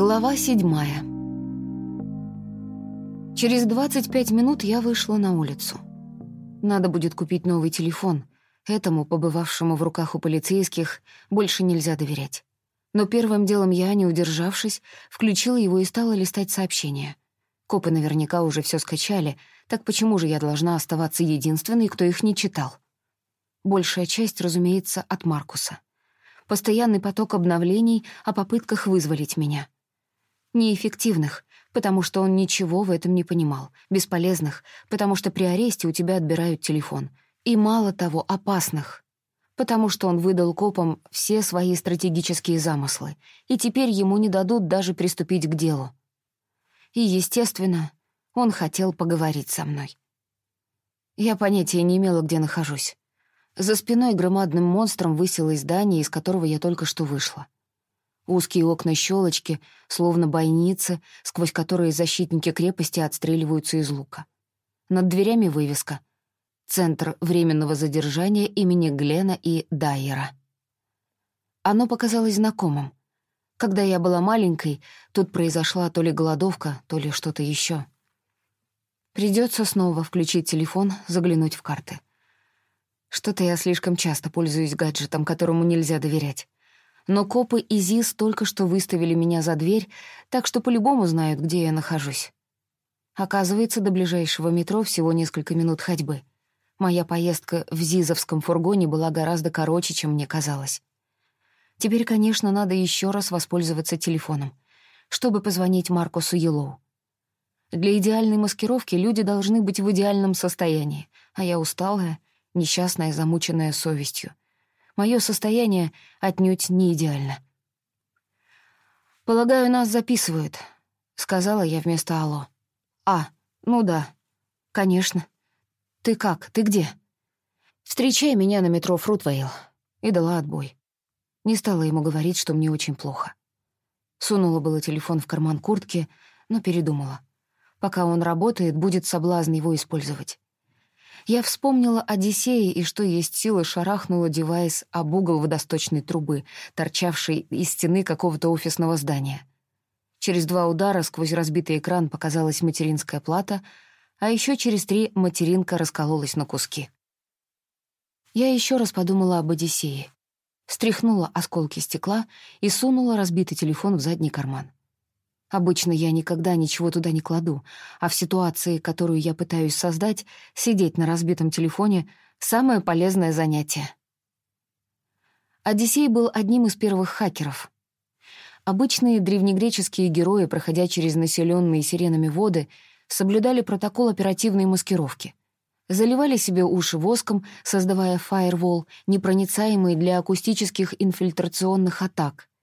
Глава седьмая. Через 25 минут я вышла на улицу. Надо будет купить новый телефон. Этому, побывавшему в руках у полицейских, больше нельзя доверять. Но первым делом я, не удержавшись, включила его и стала листать сообщения. Копы наверняка уже все скачали, так почему же я должна оставаться единственной, кто их не читал? Большая часть, разумеется, от Маркуса. Постоянный поток обновлений о попытках вызволить меня — Неэффективных, потому что он ничего в этом не понимал. Бесполезных, потому что при аресте у тебя отбирают телефон. И мало того, опасных, потому что он выдал копам все свои стратегические замыслы, и теперь ему не дадут даже приступить к делу. И, естественно, он хотел поговорить со мной. Я понятия не имела, где нахожусь. За спиной громадным монстром высилось здание, из которого я только что вышла. Узкие окна-щелочки, словно бойницы, сквозь которые защитники крепости отстреливаются из лука. Над дверями вывеска «Центр временного задержания имени Глена и Дайера». Оно показалось знакомым. Когда я была маленькой, тут произошла то ли голодовка, то ли что-то еще. Придется снова включить телефон, заглянуть в карты. Что-то я слишком часто пользуюсь гаджетом, которому нельзя доверять. Но копы и ЗИС только что выставили меня за дверь, так что по-любому знают, где я нахожусь. Оказывается, до ближайшего метро всего несколько минут ходьбы. Моя поездка в ЗИЗовском фургоне была гораздо короче, чем мне казалось. Теперь, конечно, надо еще раз воспользоваться телефоном, чтобы позвонить Маркусу Елоу. Для идеальной маскировки люди должны быть в идеальном состоянии, а я усталая, несчастная, замученная совестью. Мое состояние отнюдь не идеально. «Полагаю, нас записывают», — сказала я вместо «алло». «А, ну да, конечно. Ты как, ты где?» «Встречай меня на метро Фрутвейл». И дала отбой. Не стала ему говорить, что мне очень плохо. Сунула было телефон в карман куртки, но передумала. Пока он работает, будет соблазн его использовать. Я вспомнила Одиссея и, что есть силы, шарахнула девайс об угол водосточной трубы, торчавшей из стены какого-то офисного здания. Через два удара сквозь разбитый экран показалась материнская плата, а еще через три материнка раскололась на куски. Я еще раз подумала об Одиссее. Стряхнула осколки стекла и сунула разбитый телефон в задний карман. Обычно я никогда ничего туда не кладу, а в ситуации, которую я пытаюсь создать, сидеть на разбитом телефоне — самое полезное занятие. Одиссей был одним из первых хакеров. Обычные древнегреческие герои, проходя через населенные сиренами воды, соблюдали протокол оперативной маскировки. Заливали себе уши воском, создавая фаервол, непроницаемый для акустических инфильтрационных атак —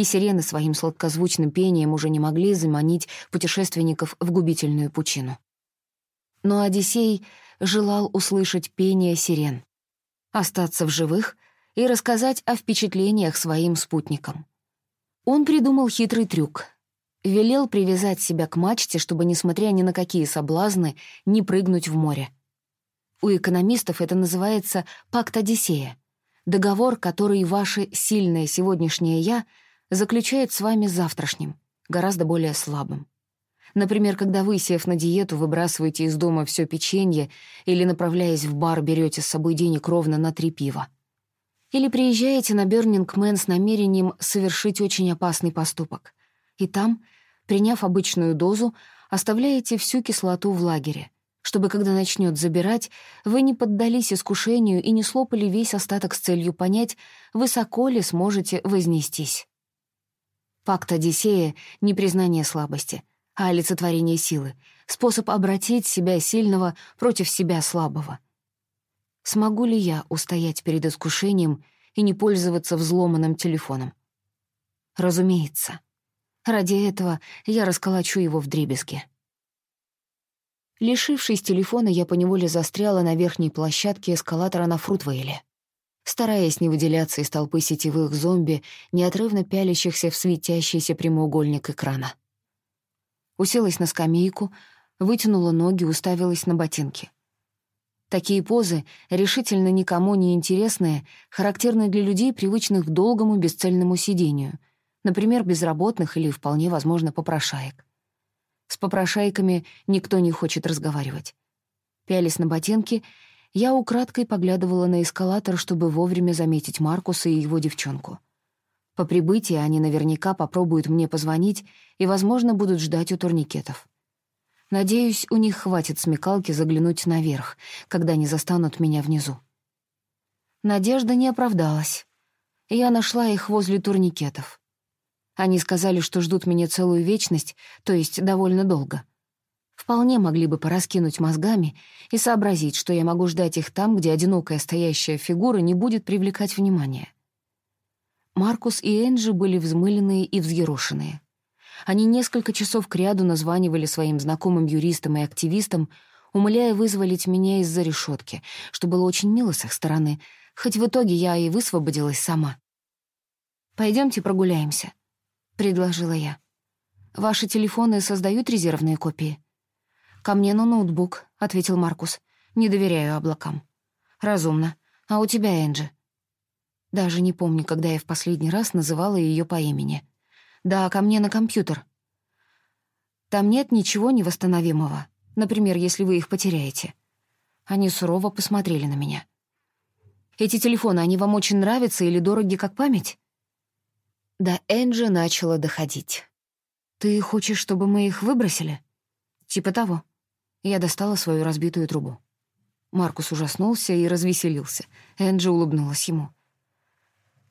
и сирены своим сладкозвучным пением уже не могли заманить путешественников в губительную пучину. Но Одиссей желал услышать пение сирен, остаться в живых и рассказать о впечатлениях своим спутникам. Он придумал хитрый трюк. Велел привязать себя к мачте, чтобы, несмотря ни на какие соблазны, не прыгнуть в море. У экономистов это называется «пакт Одиссея», договор, который ваше сильное сегодняшнее «я» заключает с вами завтрашним, гораздо более слабым. Например, когда вы, сев на диету, выбрасываете из дома все печенье или, направляясь в бар, берете с собой денег ровно на три пива. Или приезжаете на Бёрнинг Мэн с намерением совершить очень опасный поступок. И там, приняв обычную дозу, оставляете всю кислоту в лагере, чтобы, когда начнет забирать, вы не поддались искушению и не слопали весь остаток с целью понять, высоко ли сможете вознестись. Факт Одиссея — не признание слабости, а олицетворение силы, способ обратить себя сильного против себя слабого. Смогу ли я устоять перед искушением и не пользоваться взломанным телефоном? Разумеется. Ради этого я расколочу его в дребезги. Лишившись телефона, я поневоле застряла на верхней площадке эскалатора на Фрутвейле стараясь не выделяться из толпы сетевых зомби, неотрывно пялящихся в светящийся прямоугольник экрана. Уселась на скамейку, вытянула ноги, уставилась на ботинки. Такие позы, решительно никому не интересные, характерны для людей, привычных к долгому бесцельному сидению, Например, безработных или, вполне возможно, попрошаек. С попрошайками никто не хочет разговаривать. Пялись на ботинки, я украдкой поглядывала на эскалатор, чтобы вовремя заметить Маркуса и его девчонку. По прибытии они наверняка попробуют мне позвонить и, возможно, будут ждать у турникетов. Надеюсь, у них хватит смекалки заглянуть наверх, когда они застанут меня внизу. Надежда не оправдалась. Я нашла их возле турникетов. Они сказали, что ждут меня целую вечность, то есть довольно долго. Вполне могли бы пораскинуть мозгами и сообразить, что я могу ждать их там, где одинокая стоящая фигура не будет привлекать внимание. Маркус и Энджи были взмыленные и взъерошенные. Они несколько часов кряду названивали своим знакомым юристам и активистам, умоляя вызволить меня из-за решетки, что было очень мило с их стороны, хоть в итоге я и высвободилась сама. Пойдемте прогуляемся», — предложила я. «Ваши телефоны создают резервные копии?» «Ко мне на ноутбук», — ответил Маркус. «Не доверяю облакам». «Разумно. А у тебя, Энджи?» Даже не помню, когда я в последний раз называла ее по имени. Да, ко мне на компьютер. Там нет ничего невосстановимого. Например, если вы их потеряете. Они сурово посмотрели на меня. Эти телефоны, они вам очень нравятся или дороги как память? Да Энджи начала доходить. Ты хочешь, чтобы мы их выбросили? Типа того. Я достала свою разбитую трубу. Маркус ужаснулся и развеселился. Энджи улыбнулась ему.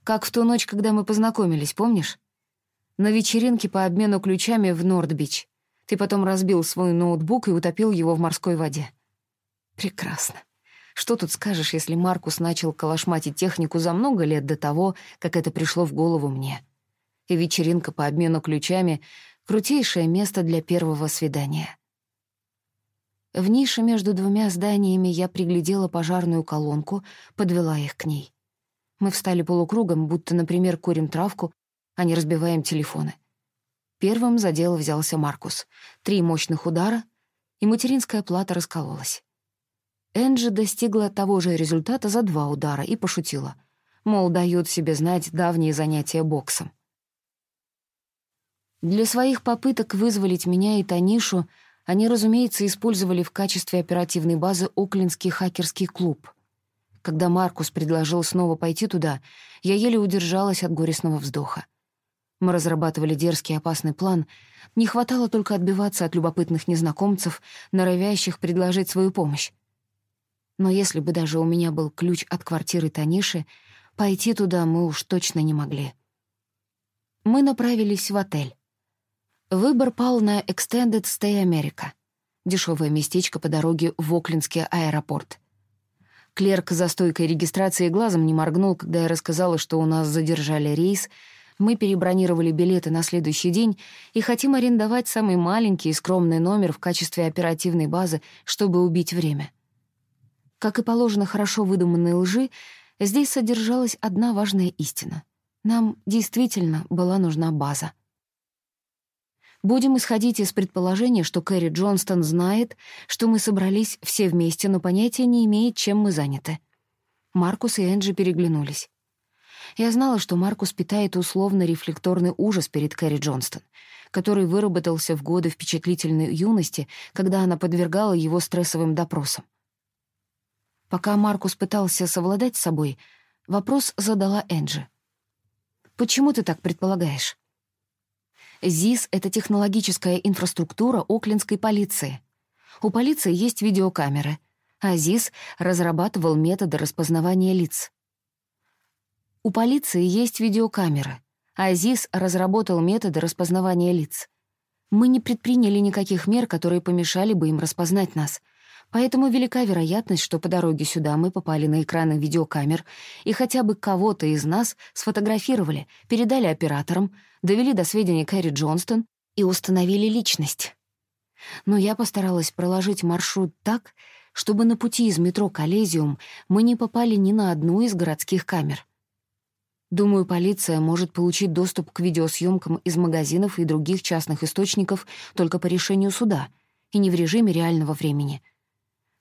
«Как в ту ночь, когда мы познакомились, помнишь? На вечеринке по обмену ключами в Нордбич. Ты потом разбил свой ноутбук и утопил его в морской воде. Прекрасно. Что тут скажешь, если Маркус начал калашматить технику за много лет до того, как это пришло в голову мне? И вечеринка по обмену ключами — крутейшее место для первого свидания. В нише между двумя зданиями я приглядела пожарную колонку, подвела их к ней. Мы встали полукругом, будто, например, курим травку, а не разбиваем телефоны. Первым за дело взялся Маркус. Три мощных удара, и материнская плата раскололась. Энджи достигла того же результата за два удара и пошутила. Мол, дают себе знать давние занятия боксом. Для своих попыток вызволить меня и Танишу они, разумеется, использовали в качестве оперативной базы Оклинский хакерский клуб. Когда Маркус предложил снова пойти туда, я еле удержалась от горестного вздоха. Мы разрабатывали дерзкий опасный план. Не хватало только отбиваться от любопытных незнакомцев, норовящих предложить свою помощь. Но если бы даже у меня был ключ от квартиры Таниши, пойти туда мы уж точно не могли. Мы направились в отель. Выбор пал на Extended Stay America, дешевое местечко по дороге в Оклинский аэропорт. Клерк за стойкой регистрации глазом не моргнул, когда я рассказала, что у нас задержали рейс — мы перебронировали билеты на следующий день и хотим арендовать самый маленький и скромный номер в качестве оперативной базы, чтобы убить время. Как и положено хорошо выдуманной лжи, здесь содержалась одна важная истина. Нам действительно была нужна база. Будем исходить из предположения, что Кэрри Джонстон знает, что мы собрались все вместе, но понятия не имеет, чем мы заняты. Маркус и Энджи переглянулись. Я знала, что Маркус питает условно-рефлекторный ужас перед Кэрри Джонстон, который выработался в годы впечатлительной юности, когда она подвергала его стрессовым допросам. Пока Маркус пытался совладать с собой, вопрос задала Энджи. «Почему ты так предполагаешь?» ЗИС — это технологическая инфраструктура Оклендской полиции. У полиции есть видеокамеры, а ЗИС разрабатывал методы распознавания лиц. У полиции есть видеокамеры. Азиз разработал методы распознавания лиц. Мы не предприняли никаких мер, которые помешали бы им распознать нас. Поэтому велика вероятность, что по дороге сюда мы попали на экраны видеокамер и хотя бы кого-то из нас сфотографировали, передали операторам, довели до сведения Кэрри Джонстон и установили личность. Но я постаралась проложить маршрут так, чтобы на пути из метро Коллезиум мы не попали ни на одну из городских камер. Думаю, полиция может получить доступ к видеосъемкам из магазинов и других частных источников только по решению суда и не в режиме реального времени.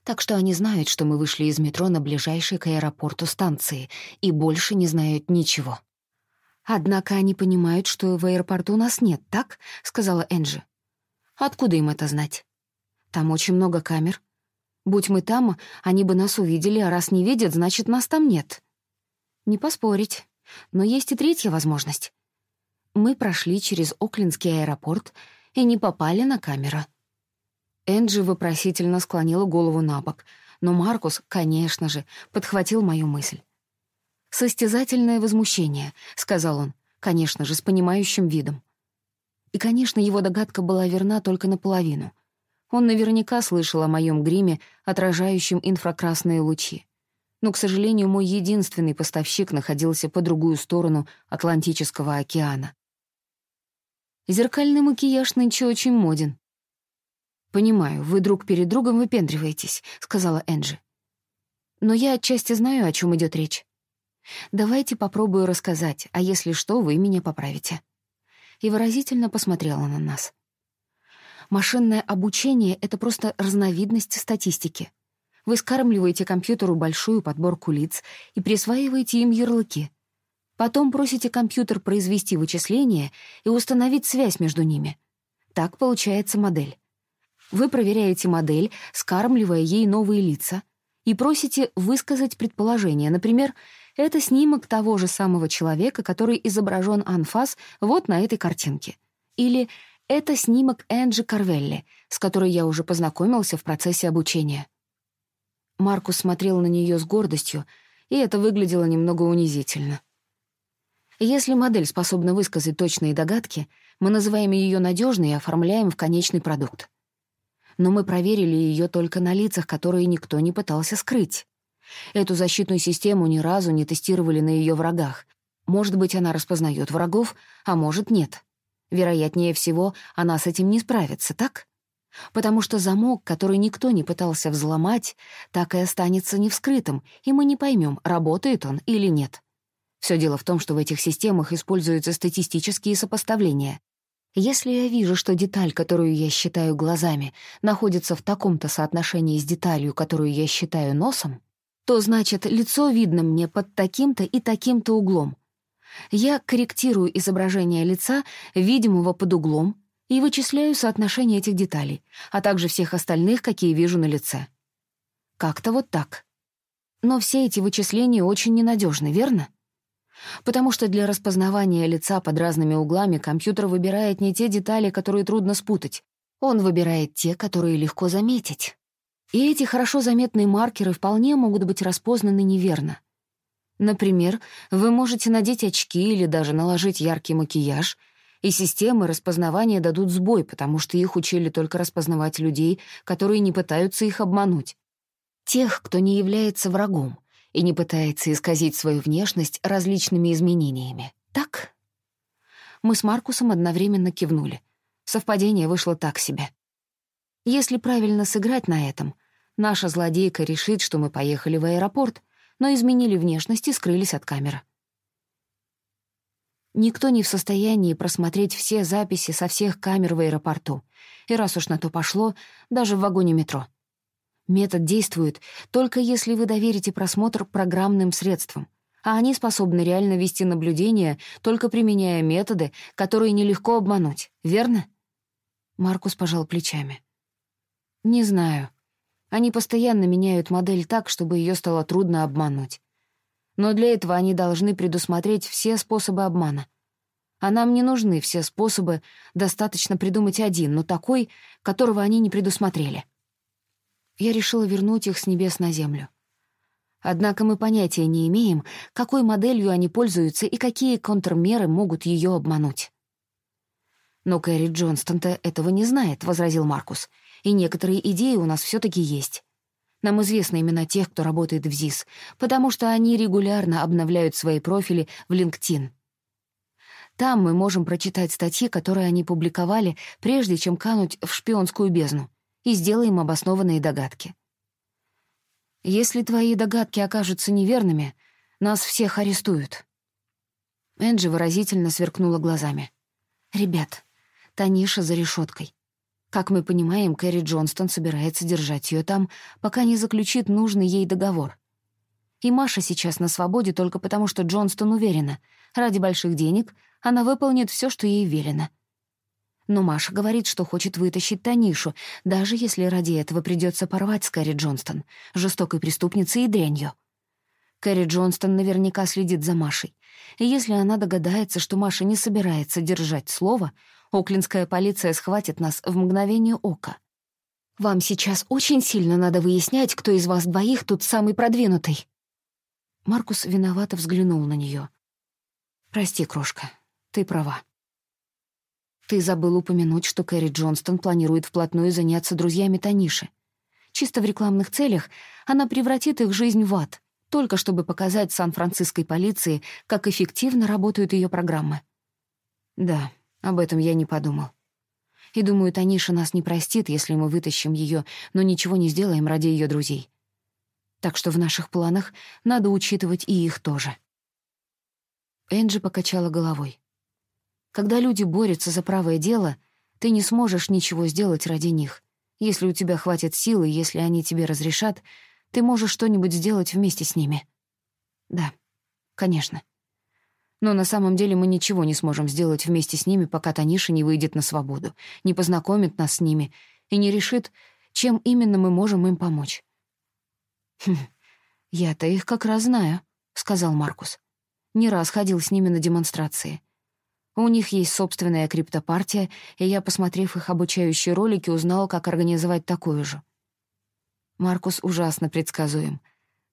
Так что они знают, что мы вышли из метро на ближайшей к аэропорту станции и больше не знают ничего. «Однако они понимают, что в аэропорту нас нет, так?» — сказала Энджи. «Откуда им это знать? Там очень много камер. Будь мы там, они бы нас увидели, а раз не видят, значит, нас там нет». «Не поспорить. Но есть и третья возможность. Мы прошли через Оклендский аэропорт и не попали на камеру». Энджи вопросительно склонила голову на бок, но Маркус, конечно же, подхватил мою мысль. «Состязательное возмущение», — сказал он, конечно же, с понимающим видом. И, конечно, его догадка была верна только наполовину. Он наверняка слышал о моем гриме, отражающем инфракрасные лучи. Но, к сожалению, мой единственный поставщик находился по другую сторону Атлантического океана. Зеркальный макияж нынче очень моден. «Понимаю, вы друг перед другом выпендриваетесь», — сказала Энджи. «Но я отчасти знаю, о чем идет речь. Давайте попробую рассказать, а если что, вы меня поправите». И выразительно посмотрела на нас. Машинное обучение — это просто разновидность статистики. Вы скармливаете компьютеру большую подборку лиц и присваиваете им ярлыки. Потом просите компьютер произвести вычисления и установить связь между ними. Так получается модель. Вы проверяете модель, скармливая ей новые лица, и просите высказать предположение, например, это снимок того же самого человека, который изображен анфас вот на этой картинке. Или это снимок Энджи Карвелли, с которой я уже познакомился в процессе обучения. Маркус смотрел на нее с гордостью, и это выглядело немного унизительно. Если модель способна высказать точные догадки, мы называем ее надежной и оформляем в конечный продукт. Но мы проверили ее только на лицах, которые никто не пытался скрыть. Эту защитную систему ни разу не тестировали на ее врагах. Может быть, она распознает врагов, а может, нет. Вероятнее всего, она с этим не справится, так? Потому что замок, который никто не пытался взломать, так и останется невскрытым, и мы не поймем, работает он или нет. Все дело в том, что в этих системах используются статистические сопоставления. Если я вижу, что деталь, которую я считаю глазами, находится в таком-то соотношении с деталью, которую я считаю носом, то значит, лицо видно мне под таким-то и таким-то углом. Я корректирую изображение лица, видимого под углом, и вычисляю соотношение этих деталей, а также всех остальных, какие вижу на лице. Как-то вот так. Но все эти вычисления очень ненадежны, верно? Потому что для распознавания лица под разными углами компьютер выбирает не те детали, которые трудно спутать. Он выбирает те, которые легко заметить. И эти хорошо заметные маркеры вполне могут быть распознаны неверно. Например, вы можете надеть очки или даже наложить яркий макияж, и системы распознавания дадут сбой, потому что их учили только распознавать людей, которые не пытаются их обмануть. Тех, кто не является врагом и не пытается исказить свою внешность различными изменениями. Так? Мы с Маркусом одновременно кивнули. Совпадение вышло так себе. Если правильно сыграть на этом, наша злодейка решит, что мы поехали в аэропорт, но изменили внешность и скрылись от камеры. Никто не в состоянии просмотреть все записи со всех камер в аэропорту. И раз уж на то пошло, даже в вагоне метро. Метод действует только если вы доверите просмотр программным средствам, а они способны реально вести наблюдение, только применяя методы, которые нелегко обмануть, верно? Маркус пожал плечами. «Не знаю. Они постоянно меняют модель так, чтобы ее стало трудно обмануть. Но для этого они должны предусмотреть все способы обмана. А нам не нужны все способы, достаточно придумать один, но такой, которого они не предусмотрели. Я решила вернуть их с небес на землю. Однако мы понятия не имеем, какой моделью они пользуются и какие контрмеры могут ее обмануть. «Но Кэрри Джонстон-то этого не знает», — возразил Маркус. «И некоторые идеи у нас все таки есть. Нам известны имена тех, кто работает в ЗИС, потому что они регулярно обновляют свои профили в LinkedIn. Там мы можем прочитать статьи, которые они публиковали, прежде чем кануть в шпионскую бездну, и сделаем обоснованные догадки. Если твои догадки окажутся неверными, нас всех арестуют. Энджи выразительно сверкнула глазами. «Ребят, Таниша за решеткой. Как мы понимаем, Кэрри Джонстон собирается держать ее там, пока не заключит нужный ей договор. И Маша сейчас на свободе только потому, что Джонстон уверена, ради больших денег она выполнит все, что ей велено. Но Маша говорит, что хочет вытащить Танишу, даже если ради этого придется порвать с Кэрри Джонстон, жестокой преступницей и дрянью. Кэрри Джонстон наверняка следит за Машей. И если она догадается, что Маша не собирается держать слово, оклинская полиция схватит нас в мгновение ока. Вам сейчас очень сильно надо выяснять, кто из вас двоих тут самый продвинутый. Маркус виновато взглянул на нее. «Прости, крошка, ты права. Ты забыл упомянуть, что Кэрри Джонстон планирует вплотную заняться друзьями Таниши. Чисто в рекламных целях она превратит их жизнь в ад, только чтобы показать Сан-Франциской полиции, как эффективно работают ее программы. Да, об этом я не подумал. И думаю, Таниша нас не простит, если мы вытащим ее, но ничего не сделаем ради ее друзей. Так что в наших планах надо учитывать и их тоже. Энджи покачала головой. Когда люди борются за правое дело, ты не сможешь ничего сделать ради них. Если у тебя хватит силы, если они тебе разрешат, ты можешь что-нибудь сделать вместе с ними. Да, конечно. Но на самом деле мы ничего не сможем сделать вместе с ними, пока Таниша не выйдет на свободу, не познакомит нас с ними и не решит, чем именно мы можем им помочь. «Хм, я-то их как раз знаю», — сказал Маркус. «Не раз ходил с ними на демонстрации. У них есть собственная криптопартия, и я, посмотрев их обучающие ролики, узнал, как организовать такую же. Маркус ужасно предсказуем.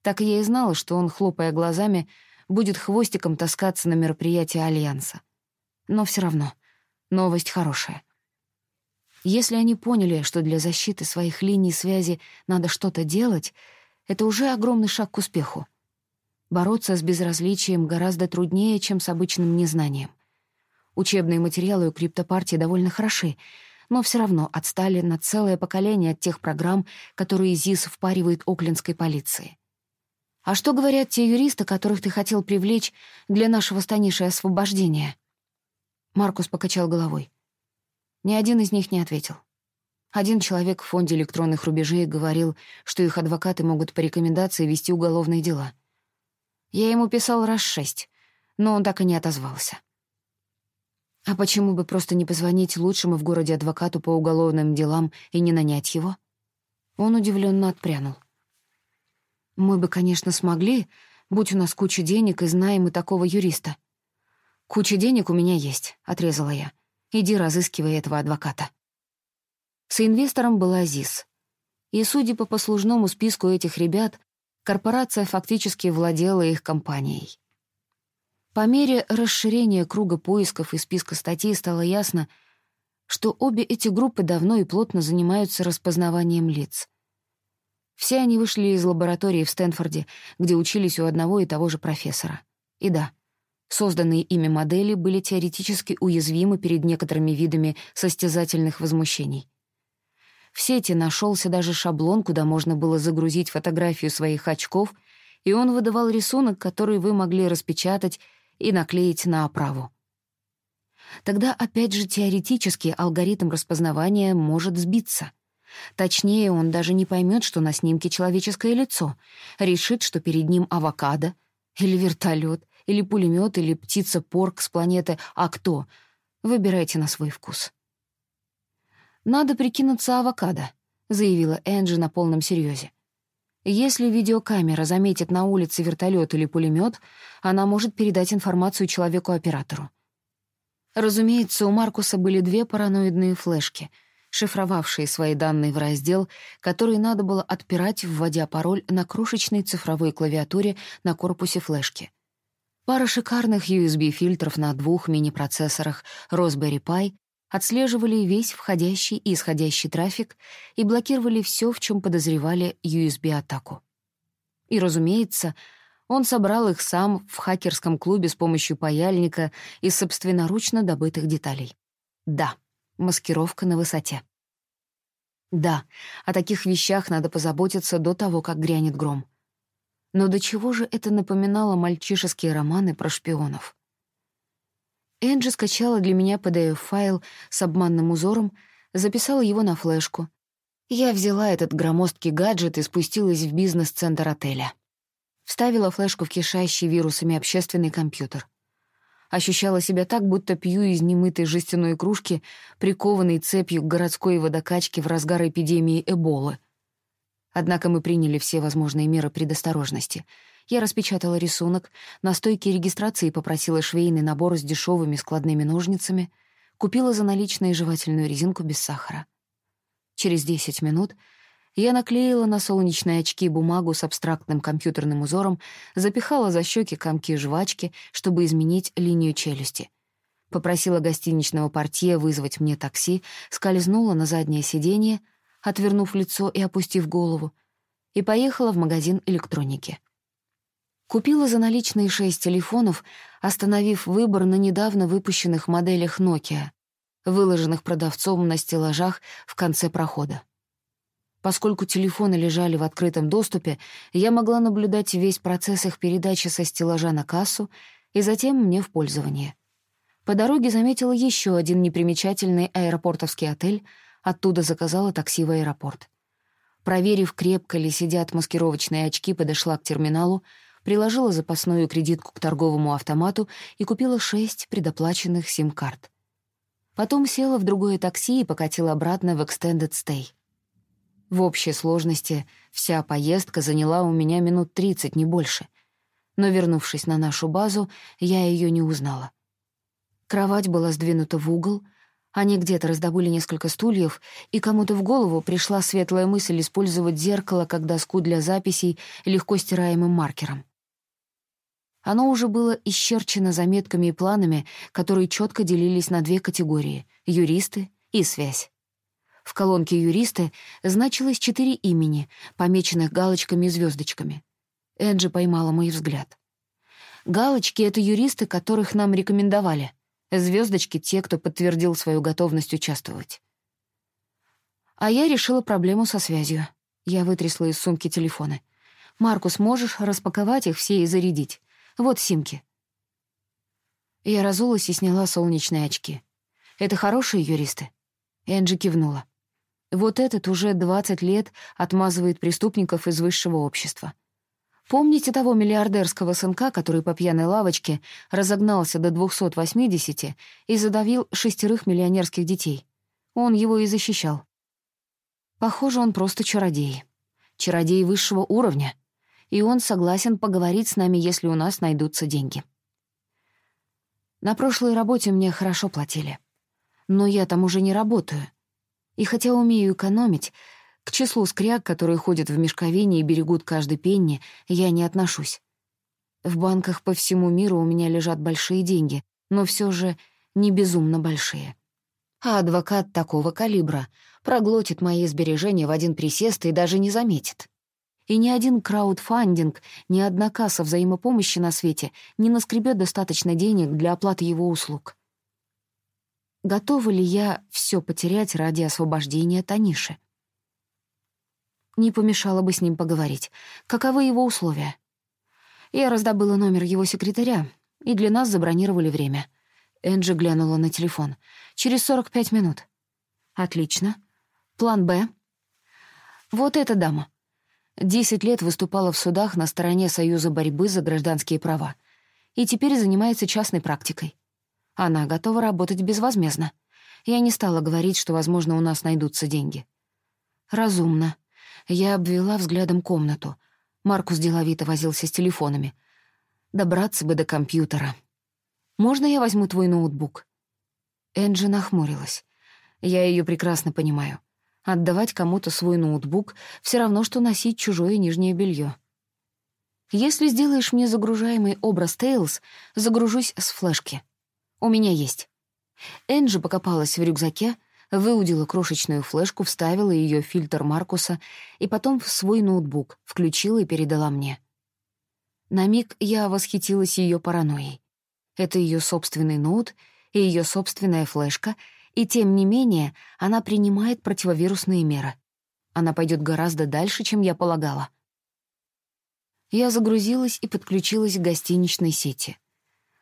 Так я и знала, что он, хлопая глазами, будет хвостиком таскаться на мероприятие Альянса. Но все равно, новость хорошая. Если они поняли, что для защиты своих линий связи надо что-то делать, это уже огромный шаг к успеху. Бороться с безразличием гораздо труднее, чем с обычным незнанием. Учебные материалы у криптопартии довольно хороши, но все равно отстали на целое поколение от тех программ, которые ЗИС впаривает оклендской полиции. «А что говорят те юристы, которых ты хотел привлечь для нашего станишей освобождения?» Маркус покачал головой. Ни один из них не ответил. Один человек в фонде электронных рубежей говорил, что их адвокаты могут по рекомендации вести уголовные дела. Я ему писал раз шесть, но он так и не отозвался. А почему бы просто не позвонить лучшему в городе адвокату по уголовным делам и не нанять его? Он удивленно отпрянул. Мы бы, конечно, смогли, будь у нас куча денег и знаем мы такого юриста. Куча денег у меня есть, отрезала я. Иди разыскивай этого адвоката. С инвестором был Азиз. И, судя по послужному списку этих ребят, корпорация фактически владела их компанией. По мере расширения круга поисков и списка статей стало ясно, что обе эти группы давно и плотно занимаются распознаванием лиц. Все они вышли из лаборатории в Стэнфорде, где учились у одного и того же профессора. И да, созданные ими модели были теоретически уязвимы перед некоторыми видами состязательных возмущений. В сети нашелся даже шаблон, куда можно было загрузить фотографию своих очков, и он выдавал рисунок, который вы могли распечатать и наклеить на оправу. Тогда, опять же, теоретически алгоритм распознавания может сбиться. Точнее, он даже не поймет, что на снимке человеческое лицо, решит, что перед ним авокадо, или вертолет, или пулемет, или птица-порк с планеты «А кто?». Выбирайте на свой вкус. «Надо прикинуться авокадо», — заявила Энджи на полном серьезе. Если видеокамера заметит на улице вертолет или пулемет, она может передать информацию человеку-оператору. Разумеется, у Маркуса были две параноидные флешки, шифровавшие свои данные в раздел, который надо было отпирать, вводя пароль на крошечной цифровой клавиатуре на корпусе флешки. Пара шикарных USB-фильтров на двух мини-процессорах Raspberry Pi отслеживали весь входящий и исходящий трафик и блокировали все, в чем подозревали USB-атаку. И, разумеется, он собрал их сам в хакерском клубе с помощью паяльника и собственноручно добытых деталей. Да, маскировка на высоте. Да, о таких вещах надо позаботиться до того, как грянет гром. Но до чего же это напоминало мальчишеские романы про шпионов? Энджи скачала для меня PDF-файл с обманным узором, записала его на флешку. Я взяла этот громоздкий гаджет и спустилась в бизнес-центр отеля. Вставила флешку в кишащий вирусами общественный компьютер. Ощущала себя так, будто пью из немытой жестяной кружки, прикованной цепью к городской водокачке в разгар эпидемии Эболы. Однако мы приняли все возможные меры предосторожности. Я распечатала рисунок, на стойке регистрации попросила швейный набор с дешевыми складными ножницами, купила за наличные жевательную резинку без сахара. Через 10 минут я наклеила на солнечные очки бумагу с абстрактным компьютерным узором, запихала за щеки комки жвачки, чтобы изменить линию челюсти. Попросила гостиничного портье вызвать мне такси, скользнула на заднее сиденье — отвернув лицо и опустив голову, и поехала в магазин электроники. Купила за наличные шесть телефонов, остановив выбор на недавно выпущенных моделях Nokia, выложенных продавцом на стеллажах в конце прохода. Поскольку телефоны лежали в открытом доступе, я могла наблюдать весь процесс их передачи со стеллажа на кассу и затем мне в пользование. По дороге заметила еще один непримечательный аэропортовский отель — Оттуда заказала такси в аэропорт. Проверив, крепко ли сидят маскировочные очки, подошла к терминалу, приложила запасную кредитку к торговому автомату и купила шесть предоплаченных сим-карт. Потом села в другое такси и покатила обратно в Extended Stay. В общей сложности вся поездка заняла у меня минут тридцать, не больше. Но, вернувшись на нашу базу, я ее не узнала. Кровать была сдвинута в угол — они где-то раздобыли несколько стульев, и кому-то в голову пришла светлая мысль использовать зеркало как доску для записей легко стираемым маркером. Оно уже было исчерчено заметками и планами, которые четко делились на две категории — юристы и связь. В колонке «юристы» значилось четыре имени, помеченных галочками и звездочками. Энджи поймала мой взгляд. Галочки — это юристы, которых нам рекомендовали — Звездочки — те, кто подтвердил свою готовность участвовать. А я решила проблему со связью. Я вытрясла из сумки телефоны. «Маркус, можешь распаковать их все и зарядить? Вот симки». Я разулась и сняла солнечные очки. «Это хорошие юристы?» Энджи кивнула. «Вот этот уже 20 лет отмазывает преступников из высшего общества. Помните того миллиардерского сынка, который по пьяной лавочке разогнался до 280 и задавил шестерых миллионерских детей? Он его и защищал. Похоже, он просто чародей. Чародей высшего уровня. И он согласен поговорить с нами, если у нас найдутся деньги. На прошлой работе мне хорошо платили. Но я там уже не работаю. И хотя умею экономить, к числу скряг, которые ходят в мешковине и берегут каждый пенни, я не отношусь. В банках по всему миру у меня лежат большие деньги, но все же не безумно большие. А адвокат такого калибра проглотит мои сбережения в один присест и даже не заметит. И ни один краудфандинг, ни одна касса взаимопомощи на свете не наскребет достаточно денег для оплаты его услуг. Готова ли я все потерять ради освобождения Таниши? Не помешало бы с ним поговорить. Каковы его условия? Я раздобыла номер его секретаря, и для нас забронировали время. Энджи глянула на телефон. «Через 45 минут». «Отлично. План «Б». Вот эта дама. Десять лет выступала в судах на стороне Союза борьбы за гражданские права и теперь занимается частной практикой. Она готова работать безвозмездно. Я не стала говорить, что, возможно, у нас найдутся деньги. Разумно. Я обвела взглядом комнату. Маркус деловито возился с телефонами. Добраться бы до компьютера. «Можно я возьму твой ноутбук?» Энджи нахмурилась. Я ее прекрасно понимаю. Отдавать кому-то свой ноутбук — все равно, что носить чужое нижнее белье. Если сделаешь мне загружаемый образ Тейлз, загружусь с флешки. У меня есть. Энджи покопалась в рюкзаке, выудила крошечную флешку, вставила ее в фильтр Маркуса и потом в свой ноутбук, включила и передала мне. На миг я восхитилась ее паранойей. Это ее собственный ноут и ее собственная флешка, и тем не менее она принимает противовирусные меры. Она пойдет гораздо дальше, чем я полагала. Я загрузилась и подключилась к гостиничной сети.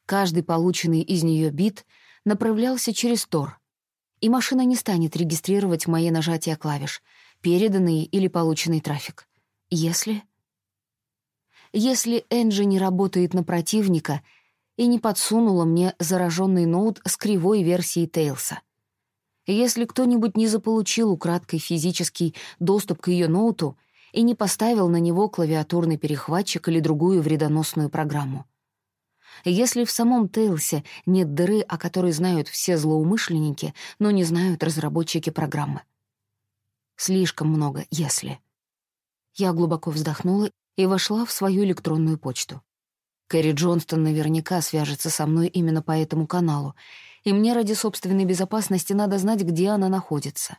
Каждый полученный из нее бит направлялся через Тор — и машина не станет регистрировать мои нажатия клавиш, переданный или полученный трафик. Если... если Энджи не работает на противника и не подсунула мне зараженный ноут с кривой версией Тейлса. Если кто-нибудь не заполучил украдкой физический доступ к ее ноуту и не поставил на него клавиатурный перехватчик или другую вредоносную программу. Если в самом Тейлсе нет дыры, о которой знают все злоумышленники, но не знают разработчики программы. Слишком много «если». Я глубоко вздохнула и вошла в свою электронную почту. Кэрри Джонстон наверняка свяжется со мной именно по этому каналу, и мне ради собственной безопасности надо знать, где она находится.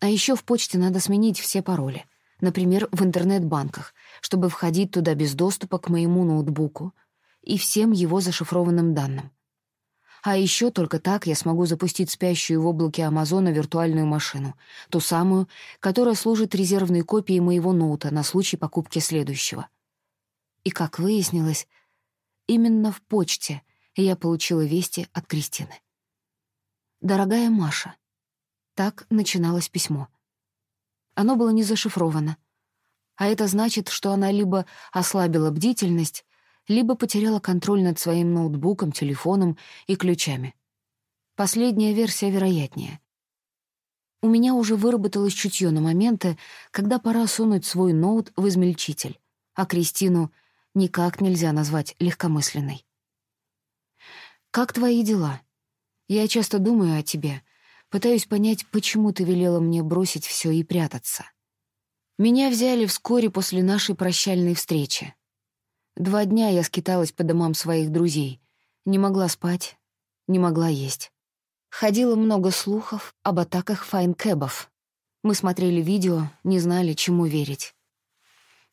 А еще в почте надо сменить все пароли, например, в интернет-банках, чтобы входить туда без доступа к моему ноутбуку и всем его зашифрованным данным. А еще только так я смогу запустить спящую в облаке Амазона виртуальную машину, ту самую, которая служит резервной копией моего ноута на случай покупки следующего. И, как выяснилось, именно в почте я получила вести от Кристины. «Дорогая Маша», так начиналось письмо. Оно было не зашифровано, а это значит, что она либо ослабила бдительность, либо потеряла контроль над своим ноутбуком, телефоном и ключами. Последняя версия вероятнее. У меня уже выработалось чутье на моменты, когда пора сунуть свой ноут в измельчитель, а Кристину никак нельзя назвать легкомысленной. «Как твои дела? Я часто думаю о тебе, пытаюсь понять, почему ты велела мне бросить все и прятаться. Меня взяли вскоре после нашей прощальной встречи. Два дня я скиталась по домам своих друзей. Не могла спать, не могла есть. Ходило много слухов об атаках файнкэбов. Мы смотрели видео, не знали, чему верить.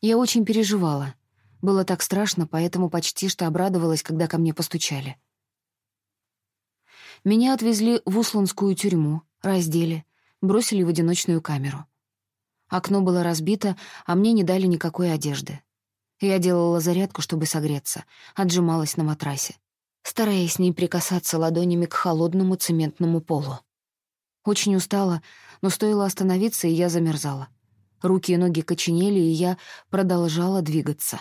Я очень переживала. Было так страшно, поэтому почти что обрадовалась, когда ко мне постучали. Меня отвезли в Усланскую тюрьму, раздели, бросили в одиночную камеру. Окно было разбито, а мне не дали никакой одежды. Я делала зарядку, чтобы согреться, отжималась на матрасе, стараясь не прикасаться ладонями к холодному цементному полу. Очень устала, но стоило остановиться, и я замерзала. Руки и ноги коченели, и я продолжала двигаться.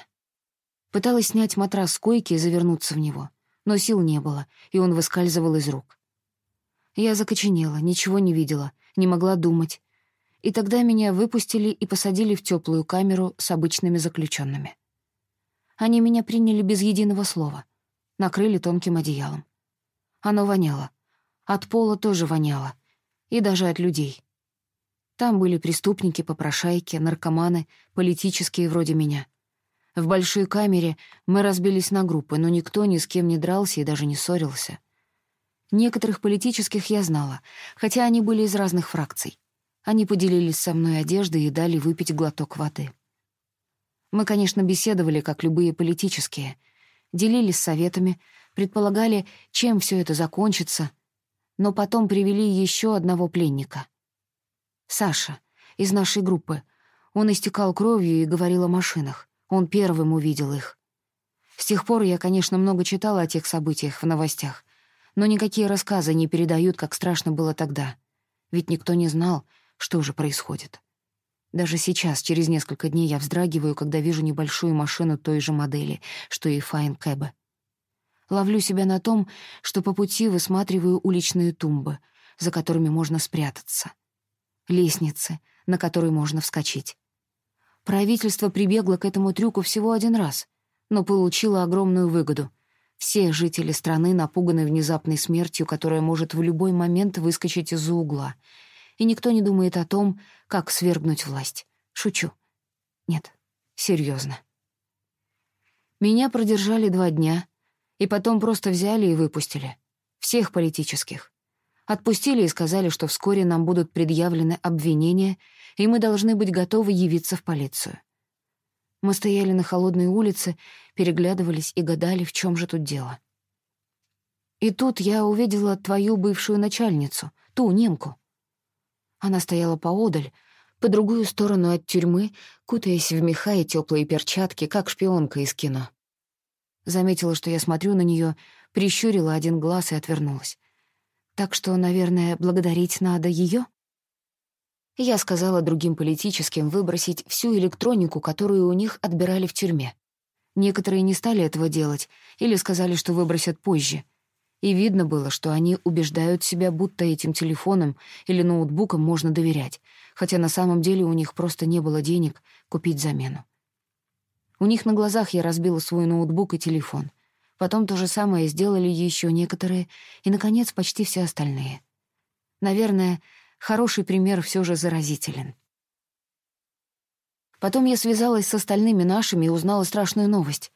Пыталась снять матрас с койки и завернуться в него, но сил не было, и он выскальзывал из рук. Я закоченела, ничего не видела, не могла думать. И тогда меня выпустили и посадили в теплую камеру с обычными заключенными. Они меня приняли без единого слова. Накрыли тонким одеялом. Оно воняло. От пола тоже воняло. И даже от людей. Там были преступники, попрошайки, наркоманы, политические вроде меня. В большой камере мы разбились на группы, но никто ни с кем не дрался и даже не ссорился. Некоторых политических я знала, хотя они были из разных фракций. Они поделились со мной одеждой и дали выпить глоток воды. Мы, конечно, беседовали, как любые политические, делились советами, предполагали, чем все это закончится, но потом привели еще одного пленника. Саша, из нашей группы. Он истекал кровью и говорил о машинах. Он первым увидел их. С тех пор я, конечно, много читала о тех событиях в новостях, но никакие рассказы не передают, как страшно было тогда. Ведь никто не знал, что же происходит. Даже сейчас, через несколько дней, я вздрагиваю, когда вижу небольшую машину той же модели, что и Файн Кэба. Ловлю себя на том, что по пути высматриваю уличные тумбы, за которыми можно спрятаться. Лестницы, на которые можно вскочить. Правительство прибегло к этому трюку всего один раз, но получило огромную выгоду. Все жители страны напуганы внезапной смертью, которая может в любой момент выскочить из-за угла — и никто не думает о том, как свергнуть власть. Шучу. Нет, серьезно. Меня продержали два дня, и потом просто взяли и выпустили. Всех политических. Отпустили и сказали, что вскоре нам будут предъявлены обвинения, и мы должны быть готовы явиться в полицию. Мы стояли на холодной улице, переглядывались и гадали, в чем же тут дело. И тут я увидела твою бывшую начальницу, ту немку. Она стояла поодаль, по другую сторону от тюрьмы, кутаясь в меха и теплые перчатки, как шпионка из кино. Заметила, что я смотрю на нее, прищурила один глаз и отвернулась. Так что, наверное, благодарить надо ее. Я сказала другим политическим выбросить всю электронику, которую у них отбирали в тюрьме. Некоторые не стали этого делать или сказали, что выбросят позже. И видно было, что они убеждают себя, будто этим телефоном или ноутбуком можно доверять, хотя на самом деле у них просто не было денег купить замену. У них на глазах я разбила свой ноутбук и телефон. Потом то же самое сделали еще некоторые, и, наконец, почти все остальные. Наверное, хороший пример все же заразителен. Потом я связалась с остальными нашими и узнала страшную новость.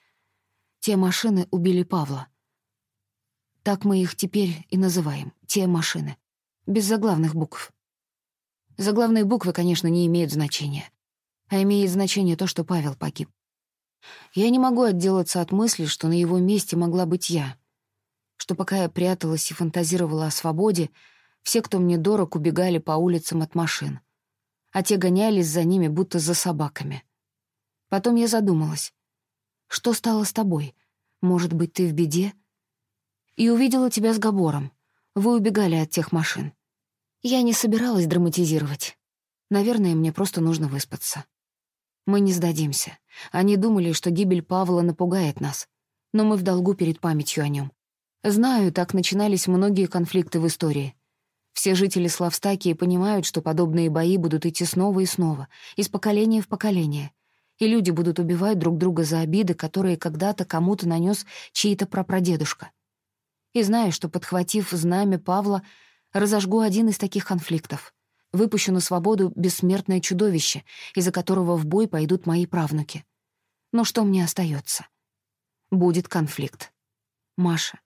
Те машины убили Павла. Так мы их теперь и называем — те машины. Без заглавных букв. Заглавные буквы, конечно, не имеют значения. А имеет значение то, что Павел погиб. Я не могу отделаться от мысли, что на его месте могла быть я. Что пока я пряталась и фантазировала о свободе, все, кто мне дорог, убегали по улицам от машин — а те гонялись за ними, будто за собаками. Потом я задумалась. Что стало с тобой? Может быть, ты в беде? И увидела тебя с Габором. Вы убегали от тех машин. Я не собиралась драматизировать. Наверное, мне просто нужно выспаться. Мы не сдадимся. Они думали, что гибель Павла напугает нас. Но мы в долгу перед памятью о нем. Знаю, так начинались многие конфликты в истории. Все жители Славстакии понимают, что подобные бои будут идти снова и снова, из поколения в поколение. И люди будут убивать друг друга за обиды, которые когда-то кому-то нанес чей-то прапрадедушка. И знаю, что, подхватив знамя Павла, разожгу один из таких конфликтов. Выпущу на свободу бессмертное чудовище, из-за которого в бой пойдут мои правнуки. Но что мне остается? Будет конфликт. Маша.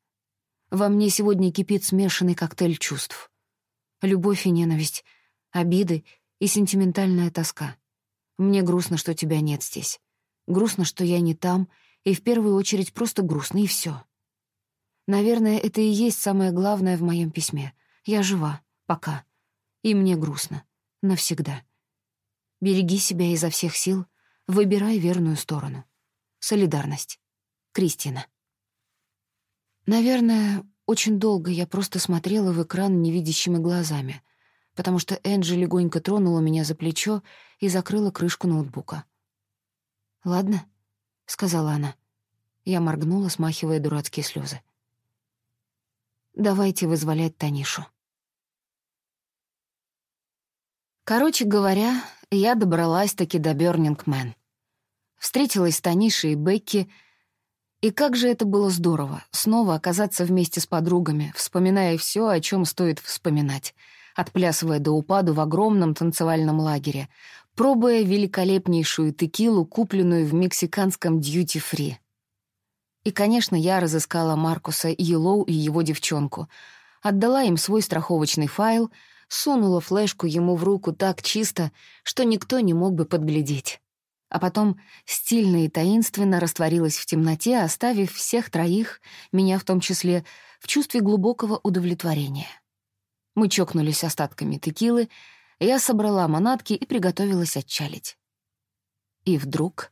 Во мне сегодня кипит смешанный коктейль чувств любовь и ненависть, обиды и сентиментальная тоска. Мне грустно, что тебя нет здесь. Грустно, что я не там, и в первую очередь просто грустно, и все. Наверное, это и есть самое главное в моем письме. Я жива, пока. И мне грустно. Навсегда. Береги себя изо всех сил, выбирай верную сторону. Солидарность. Кристина. Наверное, очень долго я просто смотрела в экран невидящими глазами, потому что Энджи легонько тронула меня за плечо и закрыла крышку ноутбука. «Ладно», — сказала она. Я моргнула, смахивая дурацкие слезы. «Давайте вызволять Танишу». Короче говоря, я добралась-таки до Бёрнингмен. Встретилась с Танишей и Бекки — и как же это было здорово, снова оказаться вместе с подругами, вспоминая все, о чем стоит вспоминать, отплясывая до упаду в огромном танцевальном лагере, пробуя великолепнейшую текилу, купленную в мексиканском дьюти-фри. И, конечно, я разыскала Маркуса Йеллоу и его девчонку, отдала им свой страховочный файл, сунула флешку ему в руку так чисто, что никто не мог бы подглядеть а потом стильно и таинственно растворилась в темноте, оставив всех троих, меня в том числе, в чувстве глубокого удовлетворения. Мы чокнулись остатками текилы, я собрала манатки и приготовилась отчалить. И вдруг...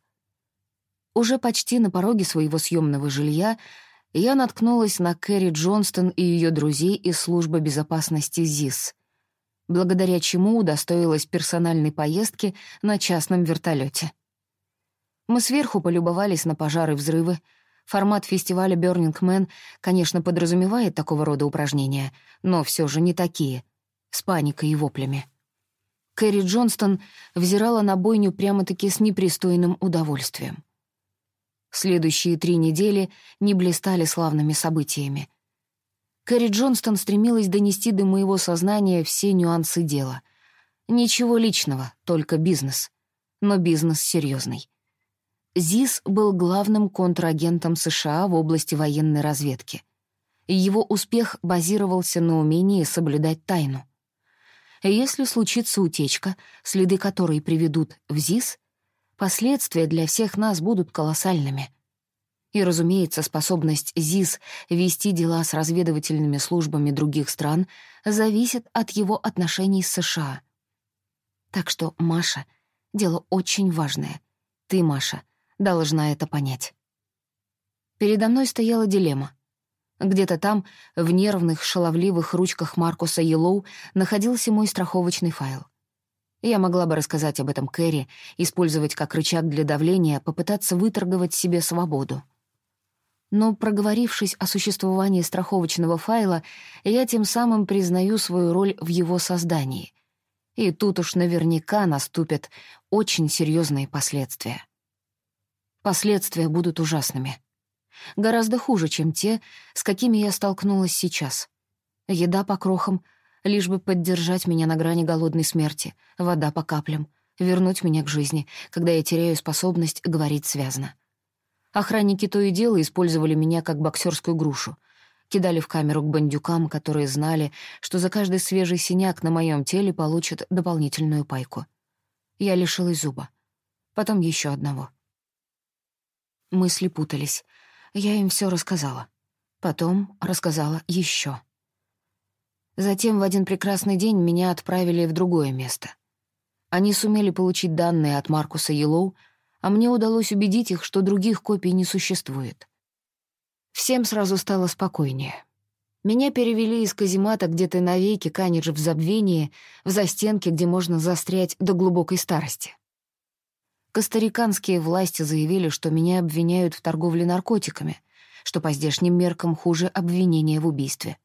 Уже почти на пороге своего съемного жилья я наткнулась на Кэрри Джонстон и ее друзей из службы безопасности ЗИС, благодаря чему удостоилась персональной поездки на частном вертолете. Мы сверху полюбовались на пожары и взрывы. Формат фестиваля Burning Man, конечно, подразумевает такого рода упражнения, но все же не такие, с паникой и воплями. Кэрри Джонстон взирала на бойню прямо-таки с непристойным удовольствием. Следующие три недели не блистали славными событиями. Кэрри Джонстон стремилась донести до моего сознания все нюансы дела. Ничего личного, только бизнес. Но бизнес серьезный. ЗИС был главным контрагентом США в области военной разведки. Его успех базировался на умении соблюдать тайну. Если случится утечка, следы которой приведут в ЗИС, последствия для всех нас будут колоссальными. И, разумеется, способность ЗИС вести дела с разведывательными службами других стран зависит от его отношений с США. Так что, Маша, дело очень важное. Ты, Маша — должна это понять. Передо мной стояла дилемма. Где-то там, в нервных, шаловливых ручках Маркуса Йеллоу, находился мой страховочный файл. Я могла бы рассказать об этом Кэрри, использовать как рычаг для давления, попытаться выторговать себе свободу. Но, проговорившись о существовании страховочного файла, я тем самым признаю свою роль в его создании. И тут уж наверняка наступят очень серьезные последствия. Последствия будут ужасными. Гораздо хуже, чем те, с какими я столкнулась сейчас. Еда по крохам — лишь бы поддержать меня на грани голодной смерти, вода по каплям, вернуть меня к жизни, когда я теряю способность говорить связно. Охранники то и дело использовали меня как боксерскую грушу, кидали в камеру к бандюкам, которые знали, что за каждый свежий синяк на моем теле получат дополнительную пайку. Я лишилась зуба. Потом еще одного. Мысли путались. Я им все рассказала. Потом рассказала еще. Затем в один прекрасный день меня отправили в другое место. Они сумели получить данные от Маркуса Йеллоу, а мне удалось убедить их, что других копий не существует. Всем сразу стало спокойнее. Меня перевели из каземата где-то навеки, канешь в забвении, в застенке, где можно застрять до глубокой старости. Костариканские власти заявили, что меня обвиняют в торговле наркотиками, что по здешним меркам хуже обвинения в убийстве.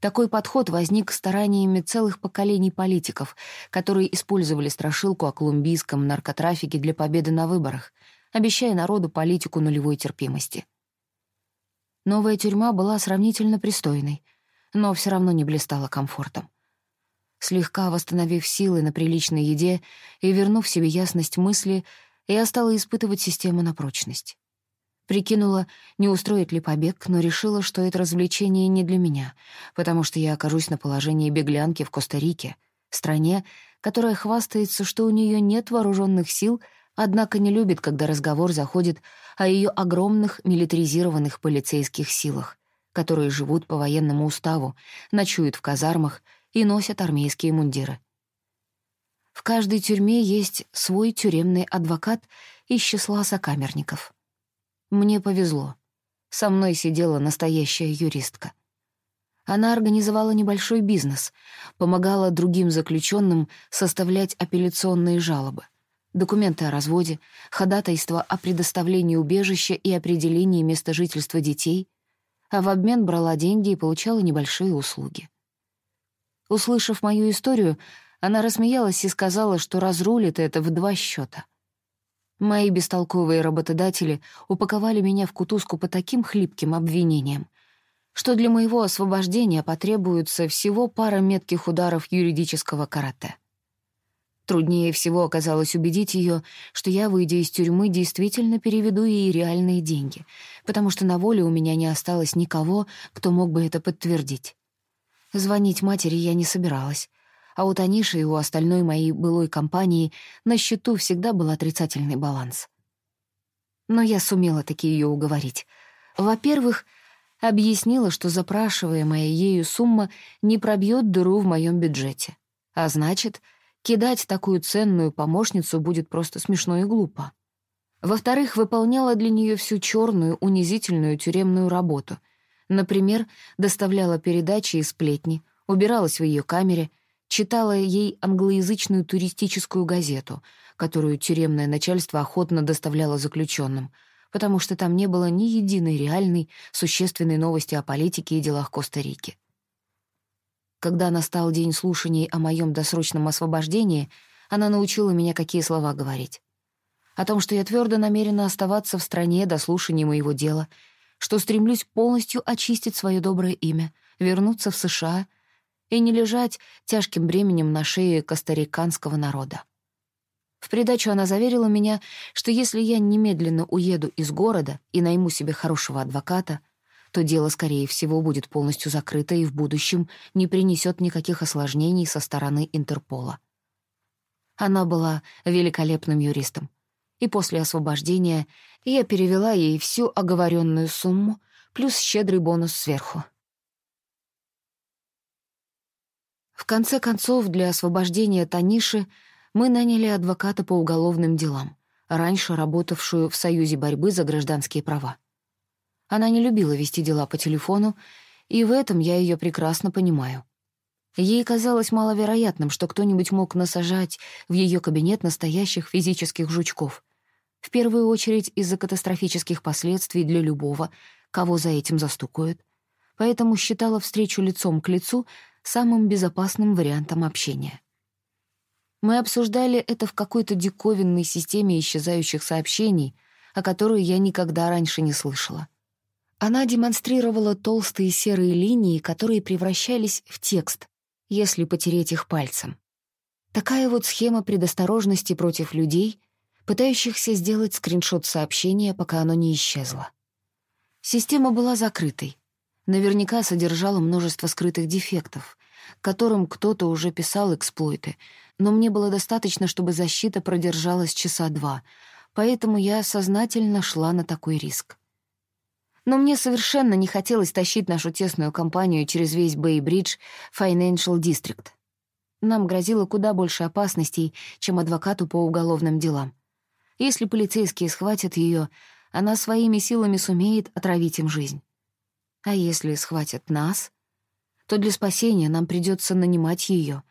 Такой подход возник стараниями целых поколений политиков, которые использовали страшилку о колумбийском наркотрафике для победы на выборах, обещая народу политику нулевой терпимости. Новая тюрьма была сравнительно пристойной, но все равно не блистала комфортом. Слегка восстановив силы на приличной еде и вернув себе ясность мысли, я стала испытывать систему на прочность. Прикинула, не устроит ли побег, но решила, что это развлечение не для меня, потому что я окажусь на положении беглянки в Коста-Рике, стране, которая хвастается, что у нее нет вооруженных сил, однако не любит, когда разговор заходит о ее огромных милитаризированных полицейских силах, которые живут по военному уставу, ночуют в казармах и носят армейские мундиры. В каждой тюрьме есть свой тюремный адвокат из числа сокамерников. Мне повезло. Со мной сидела настоящая юристка. Она организовала небольшой бизнес, помогала другим заключенным составлять апелляционные жалобы, документы о разводе, ходатайства о предоставлении убежища и определении места жительства детей, а в обмен брала деньги и получала небольшие услуги. Услышав мою историю, она рассмеялась и сказала, что разрулит это в два счета. Мои бестолковые работодатели упаковали меня в кутузку по таким хлипким обвинениям, что для моего освобождения потребуется всего пара метких ударов юридического карате. Труднее всего оказалось убедить ее, что я, выйдя из тюрьмы, действительно переведу ей реальные деньги, потому что на воле у меня не осталось никого, кто мог бы это подтвердить. Звонить матери я не собиралась, а у Таниши и у остальной моей былой компании на счету всегда был отрицательный баланс. Но я сумела таки ее уговорить. Во-первых, объяснила, что запрашиваемая ею сумма не пробьет дыру в моем бюджете. А значит, кидать такую ценную помощницу будет просто смешно и глупо. Во-вторых, выполняла для нее всю черную, унизительную тюремную работу. Например, доставляла передачи и сплетни, убиралась в ее камере, читала ей англоязычную туристическую газету, которую тюремное начальство охотно доставляло заключенным, потому что там не было ни единой реальной, существенной новости о политике и делах Коста-Рики. Когда настал день слушаний о моем досрочном освобождении, она научила меня, какие слова говорить. О том, что я твердо намерена оставаться в стране до слушания моего дела, что стремлюсь полностью очистить свое доброе имя, вернуться в США — и не лежать тяжким бременем на шее костариканского народа. В придачу она заверила меня, что если я немедленно уеду из города и найму себе хорошего адвоката, то дело, скорее всего, будет полностью закрыто и в будущем не принесет никаких осложнений со стороны Интерпола. Она была великолепным юристом, и после освобождения я перевела ей всю оговоренную сумму плюс щедрый бонус сверху. В конце концов, для освобождения Таниши мы наняли адвоката по уголовным делам, раньше работавшую в Союзе борьбы за гражданские права. Она не любила вести дела по телефону, и в этом я ее прекрасно понимаю. Ей казалось маловероятным, что кто-нибудь мог насажать в ее кабинет настоящих физических жучков. В первую очередь из-за катастрофических последствий для любого, кого за этим застукают. Поэтому считала встречу лицом к лицу самым безопасным вариантом общения. Мы обсуждали это в какой-то диковинной системе исчезающих сообщений, о которой я никогда раньше не слышала. Она демонстрировала толстые серые линии, которые превращались в текст, если потереть их пальцем. Такая вот схема предосторожности против людей, пытающихся сделать скриншот сообщения, пока оно не исчезло. Система была закрытой. Наверняка содержала множество скрытых дефектов, которым кто-то уже писал эксплойты, но мне было достаточно, чтобы защита продержалась часа два, поэтому я сознательно шла на такой риск. Но мне совершенно не хотелось тащить нашу тесную компанию через весь Бэй-Бридж Financial District. Нам грозило куда больше опасностей, чем адвокату по уголовным делам. Если полицейские схватят ее, она своими силами сумеет отравить им жизнь. А если схватят нас, то для спасения нам придется нанимать ее,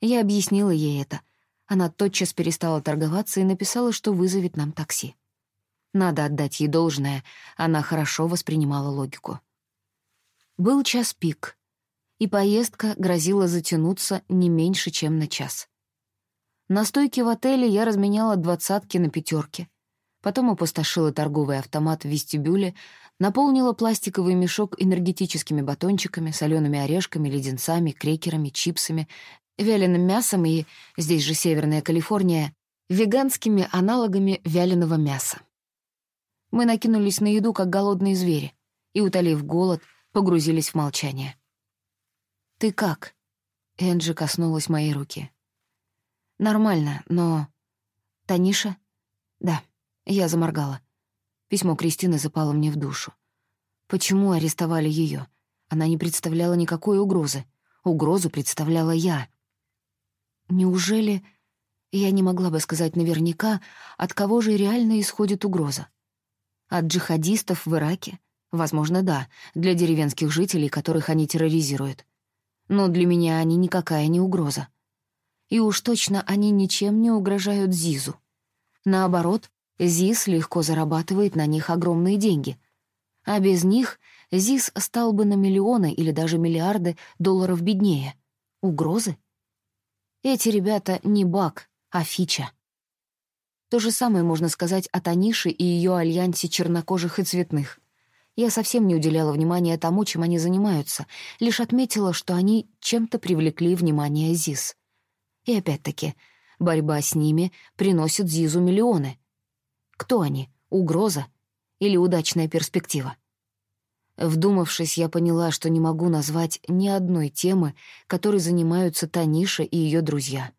я объяснила ей это. Она тотчас перестала торговаться и написала, что вызовет нам такси. Надо отдать ей должное, она хорошо воспринимала логику. Был час пик, и поездка грозила затянуться не меньше, чем на час. На стойке в отеле я разменяла двадцатки на пятерки. Потом опустошила торговый автомат в вестибюле, наполнила пластиковый мешок энергетическими батончиками, солеными орешками, леденцами, крекерами, чипсами, вяленым мясом и, здесь же Северная Калифорния, веганскими аналогами вяленого мяса. Мы накинулись на еду, как голодные звери, и, утолив голод, погрузились в молчание. «Ты как?» — Энджи коснулась моей руки. «Нормально, но...» «Таниша?» «Да», — я заморгала. Письмо Кристины запало мне в душу. Почему арестовали ее? Она не представляла никакой угрозы. Угрозу представляла я. Неужели... Я не могла бы сказать наверняка, от кого же реально исходит угроза. От джихадистов в Ираке? Возможно, да, для деревенских жителей, которых они терроризируют. Но для меня они никакая не угроза. И уж точно они ничем не угрожают Зизу. Наоборот, ЗИС легко зарабатывает на них огромные деньги. А без них ЗИС стал бы на миллионы или даже миллиарды долларов беднее. Угрозы? Эти ребята не баг, а фича. То же самое можно сказать о Танише и ее альянсе чернокожих и цветных. Я совсем не уделяла внимания тому, чем они занимаются, лишь отметила, что они чем-то привлекли внимание ЗИС. И опять-таки, борьба с ними приносит ЗИЗу миллионы. Кто они? Угроза или удачная перспектива? Вдумавшись, я поняла, что не могу назвать ни одной темы, которой занимаются Таниша и ее друзья.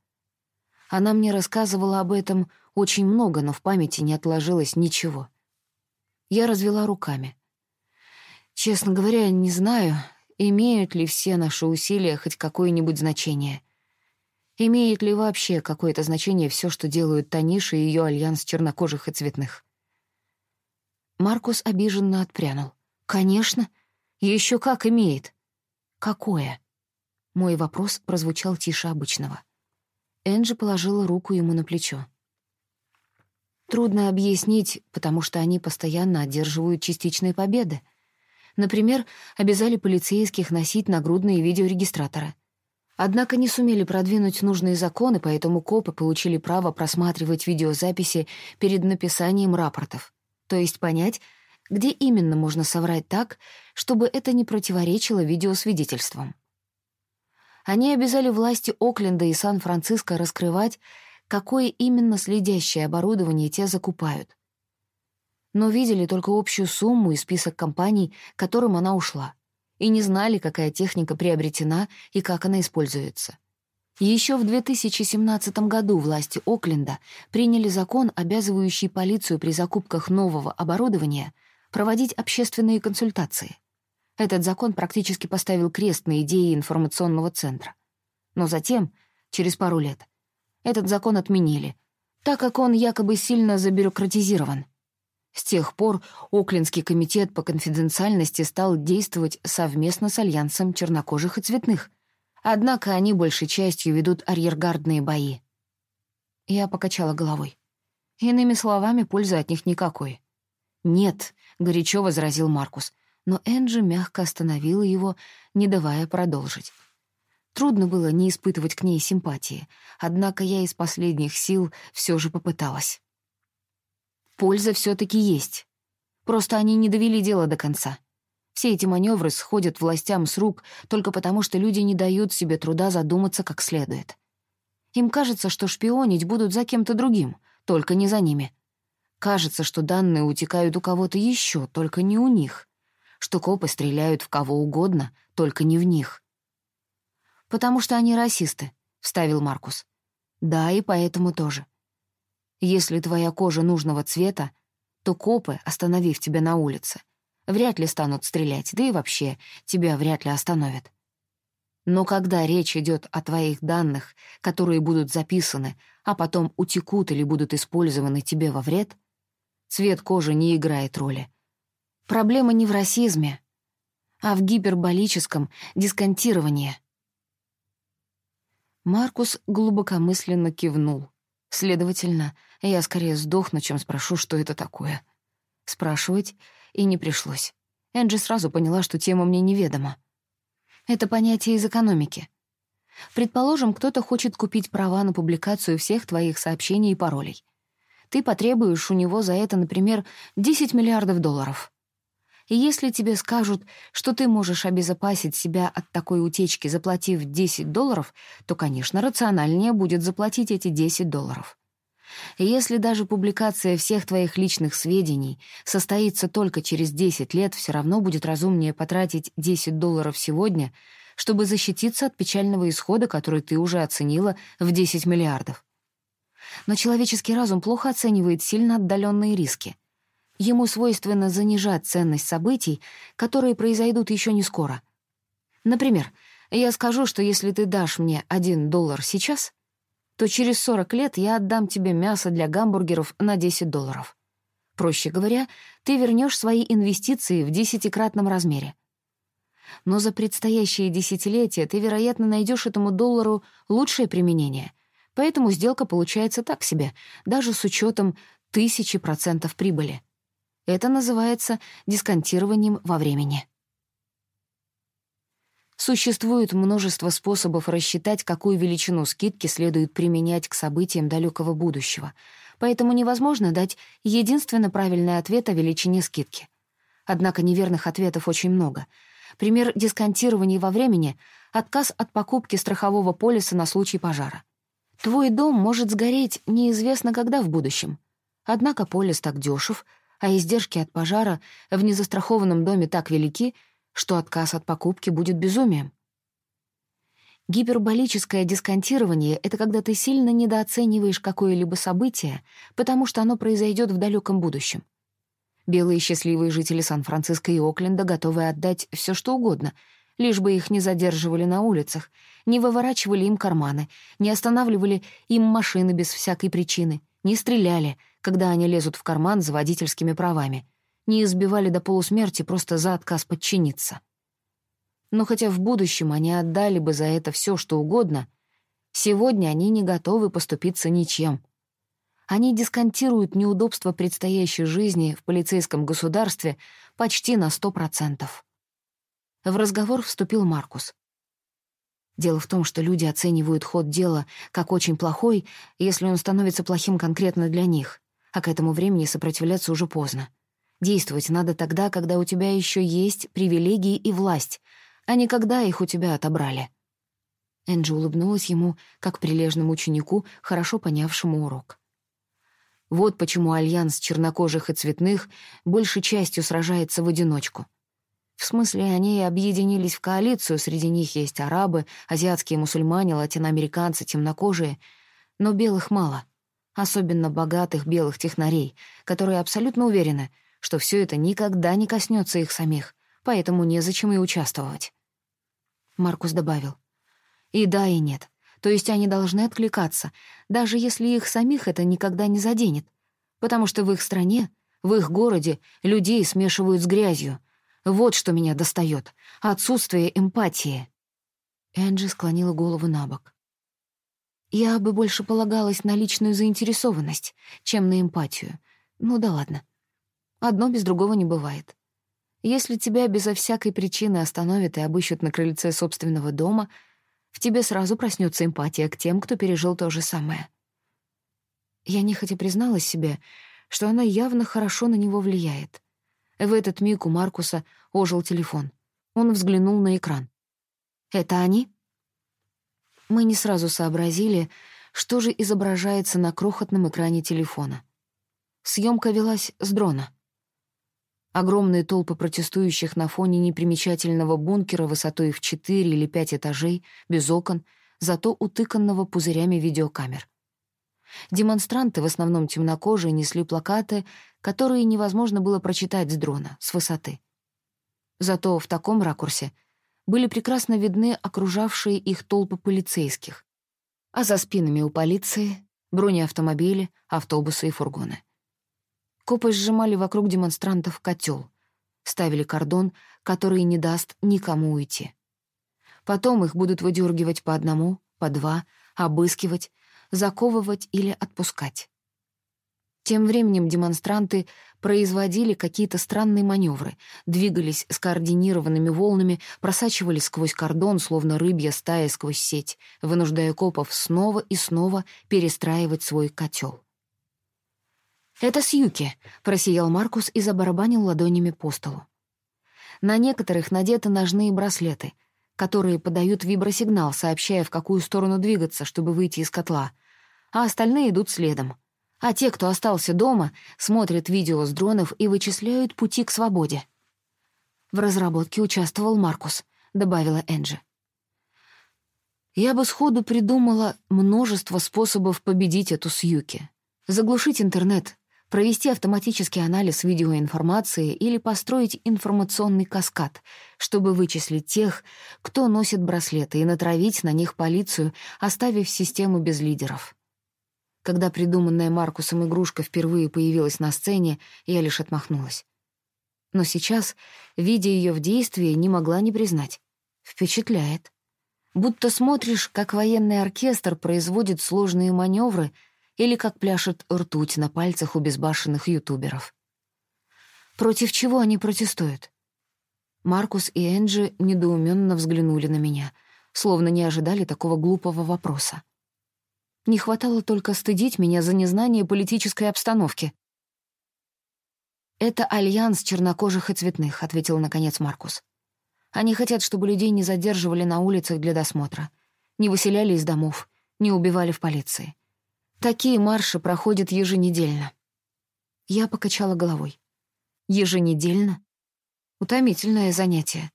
Она мне рассказывала об этом очень много, но в памяти не отложилось ничего. Я развела руками. Честно говоря, не знаю, имеют ли все наши усилия хоть какое-нибудь значение. Имеет ли вообще какое-то значение все, что делают Таниша и ее альянс чернокожих и цветных? Маркус обиженно отпрянул. «Конечно. Еще как имеет». «Какое?» Мой вопрос прозвучал тише обычного. Энджи положила руку ему на плечо. Трудно объяснить, потому что они постоянно одерживают частичные победы. Например, обязали полицейских носить нагрудные видеорегистраторы. Однако не сумели продвинуть нужные законы, поэтому копы получили право просматривать видеозаписи перед написанием рапортов. То есть понять, где именно можно соврать так, чтобы это не противоречило видеосвидетельствам. Они обязали власти Окленда и Сан-Франциско раскрывать, какое именно следящее оборудование те закупают. Но видели только общую сумму и список компаний, которым она ушла, и не знали, какая техника приобретена и как она используется. Еще в 2017 году власти Окленда приняли закон, обязывающий полицию при закупках нового оборудования — проводить общественные консультации. Этот закон практически поставил крест на идее информационного центра. Но затем, через пару лет, этот закон отменили, так как он якобы сильно забюрократизирован. С тех пор Оклендский комитет по конфиденциальности стал действовать совместно с Альянсом чернокожих и цветных, Однако они большей частью ведут арьергардные бои. Я покачала головой. Иными словами, пользы от них никакой. «Нет», — горячо возразил Маркус, но Энджи мягко остановила его, не давая продолжить. Трудно было не испытывать к ней симпатии, однако я из последних сил все же попыталась. Польза все таки есть. Просто они не довели дело до конца. Все эти маневры сходят властям с рук только потому, что люди не дают себе труда задуматься как следует. Им кажется, что шпионить будут за кем-то другим, только не за ними. Кажется, что данные утекают у кого-то еще, только не у них. Что копы стреляют в кого угодно, только не в них. «Потому что они расисты», — вставил Маркус. «Да, и поэтому тоже. Если твоя кожа нужного цвета, то копы, остановив тебя на улице, вряд ли станут стрелять, да и вообще тебя вряд ли остановят. Но когда речь идет о твоих данных, которые будут записаны, а потом утекут или будут использованы тебе во вред, цвет кожи не играет роли. Проблема не в расизме, а в гиперболическом дисконтировании. Маркус глубокомысленно кивнул. Следовательно, я скорее сдохну, чем спрошу, что это такое. Спрашивать и не пришлось. Энджи сразу поняла, что тема мне неведома. Это понятие из экономики. Предположим, кто-то хочет купить права на публикацию всех твоих сообщений и паролей. Ты потребуешь у него за это, например, 10 миллиардов долларов. И если тебе скажут, что ты можешь обезопасить себя от такой утечки, заплатив 10 долларов, то, конечно, рациональнее будет заплатить эти 10 долларов. Если даже публикация всех твоих личных сведений состоится только через 10 лет, все равно будет разумнее потратить 10 долларов сегодня, чтобы защититься от печального исхода, который ты уже оценила в 10 миллиардов. Но человеческий разум плохо оценивает сильно отдаленные риски — Ему свойственно занижать ценность событий, которые произойдут еще не скоро. Например, я скажу, что если ты дашь мне один доллар сейчас, то через 40 лет я отдам тебе мясо для гамбургеров на 10 долларов. Проще говоря, ты вернешь свои инвестиции в десятикратном размере. Но за предстоящие десятилетия ты, вероятно, найдешь этому доллару лучшее применение, поэтому сделка получается так себе, даже с учетом тысячи процентов прибыли. Это называется дисконтированием во времени. Существует множество способов рассчитать, какую величину скидки следует применять к событиям далекого будущего, поэтому невозможно дать единственно правильный ответ о величине скидки. Однако неверных ответов очень много. Пример дисконтирования во времени — отказ от покупки страхового полиса на случай пожара. Твой дом может сгореть неизвестно когда в будущем. Однако полис так дешев — а издержки от пожара в незастрахованном доме так велики, что отказ от покупки будет безумием. Гиперболическое дисконтирование — это когда ты сильно недооцениваешь какое-либо событие, потому что оно произойдет в далеком будущем. Белые счастливые жители Сан-Франциско и Окленда готовы отдать все что угодно, лишь бы их не задерживали на улицах, не выворачивали им карманы, не останавливали им машины без всякой причины, не стреляли — когда они лезут в карман за водительскими правами, не избивали до полусмерти просто за отказ подчиниться. Но хотя в будущем они отдали бы за это все, что угодно, сегодня они не готовы поступиться ничем. Они дисконтируют неудобства предстоящей жизни в полицейском государстве почти на сто процентов. В разговор вступил Маркус. Дело в том, что люди оценивают ход дела как очень плохой, если он становится плохим конкретно для них а к этому времени сопротивляться уже поздно. Действовать надо тогда, когда у тебя еще есть привилегии и власть, а не когда их у тебя отобрали. Энджи улыбнулась ему, как прилежному ученику, хорошо понявшему урок. Вот почему альянс чернокожих и цветных большей частью сражается в одиночку. В смысле, они объединились в коалицию, среди них есть арабы, азиатские мусульмане, латиноамериканцы, темнокожие, но белых мало — особенно богатых белых технарей, которые абсолютно уверены, что все это никогда не коснется их самих, поэтому незачем и участвовать. Маркус добавил. И да, и нет. То есть они должны откликаться, даже если их самих это никогда не заденет, потому что в их стране, в их городе людей смешивают с грязью. Вот что меня достает — отсутствие эмпатии. Энджи склонила голову на бок. «Я бы больше полагалась на личную заинтересованность, чем на эмпатию. Ну да ладно. Одно без другого не бывает. Если тебя безо всякой причины остановят и обыщут на крыльце собственного дома, в тебе сразу проснется эмпатия к тем, кто пережил то же самое. Я нехотя призналась себе, что она явно хорошо на него влияет. В этот миг у Маркуса ожил телефон. Он взглянул на экран. «Это они?» Мы не сразу сообразили, что же изображается на крохотном экране телефона. Съемка велась с дрона. Огромные толпы протестующих на фоне непримечательного бункера высотой в 4 или 5 этажей, без окон, зато утыканного пузырями видеокамер. Демонстранты, в основном темнокожие, несли плакаты, которые невозможно было прочитать с дрона, с высоты. Зато в таком ракурсе были прекрасно видны окружавшие их толпы полицейских, а за спинами у полиции — бронеавтомобили, автобусы и фургоны. Копы сжимали вокруг демонстрантов котел, ставили кордон, который не даст никому уйти. Потом их будут выдергивать по одному, по два, обыскивать, заковывать или отпускать. Тем временем демонстранты производили какие-то странные маневры, двигались скоординированными волнами, просачивались сквозь кордон, словно рыбья стая сквозь сеть, вынуждая копов снова и снова перестраивать свой котел. «Это Сьюки», — просиял Маркус и забарабанил ладонями по столу. На некоторых надеты ножные браслеты, которые подают вибросигнал, сообщая, в какую сторону двигаться, чтобы выйти из котла, а остальные идут следом. А те, кто остался дома, смотрят видео с дронов и вычисляют пути к свободе. В разработке участвовал Маркус, добавила Энджи. Я бы сходу придумала множество способов победить эту Сьюки. Заглушить интернет, провести автоматический анализ видеоинформации или построить информационный каскад, чтобы вычислить тех, кто носит браслеты, и натравить на них полицию, оставив систему без лидеров. Когда придуманная Маркусом игрушка впервые появилась на сцене, я лишь отмахнулась. Но сейчас, видя ее в действии, не могла не признать. Впечатляет. Будто смотришь, как военный оркестр производит сложные маневры — или как пляшет ртуть на пальцах у безбашенных ютуберов. Против чего они протестуют? Маркус и Энджи недоуменно взглянули на меня, словно не ожидали такого глупого вопроса. Не хватало только стыдить меня за незнание политической обстановки. «Это альянс чернокожих и цветных», — ответил наконец Маркус. «Они хотят, чтобы людей не задерживали на улицах для досмотра, не выселяли из домов, не убивали в полиции. Такие марши проходят еженедельно. Я покачала головой. Еженедельно? Утомительное занятие.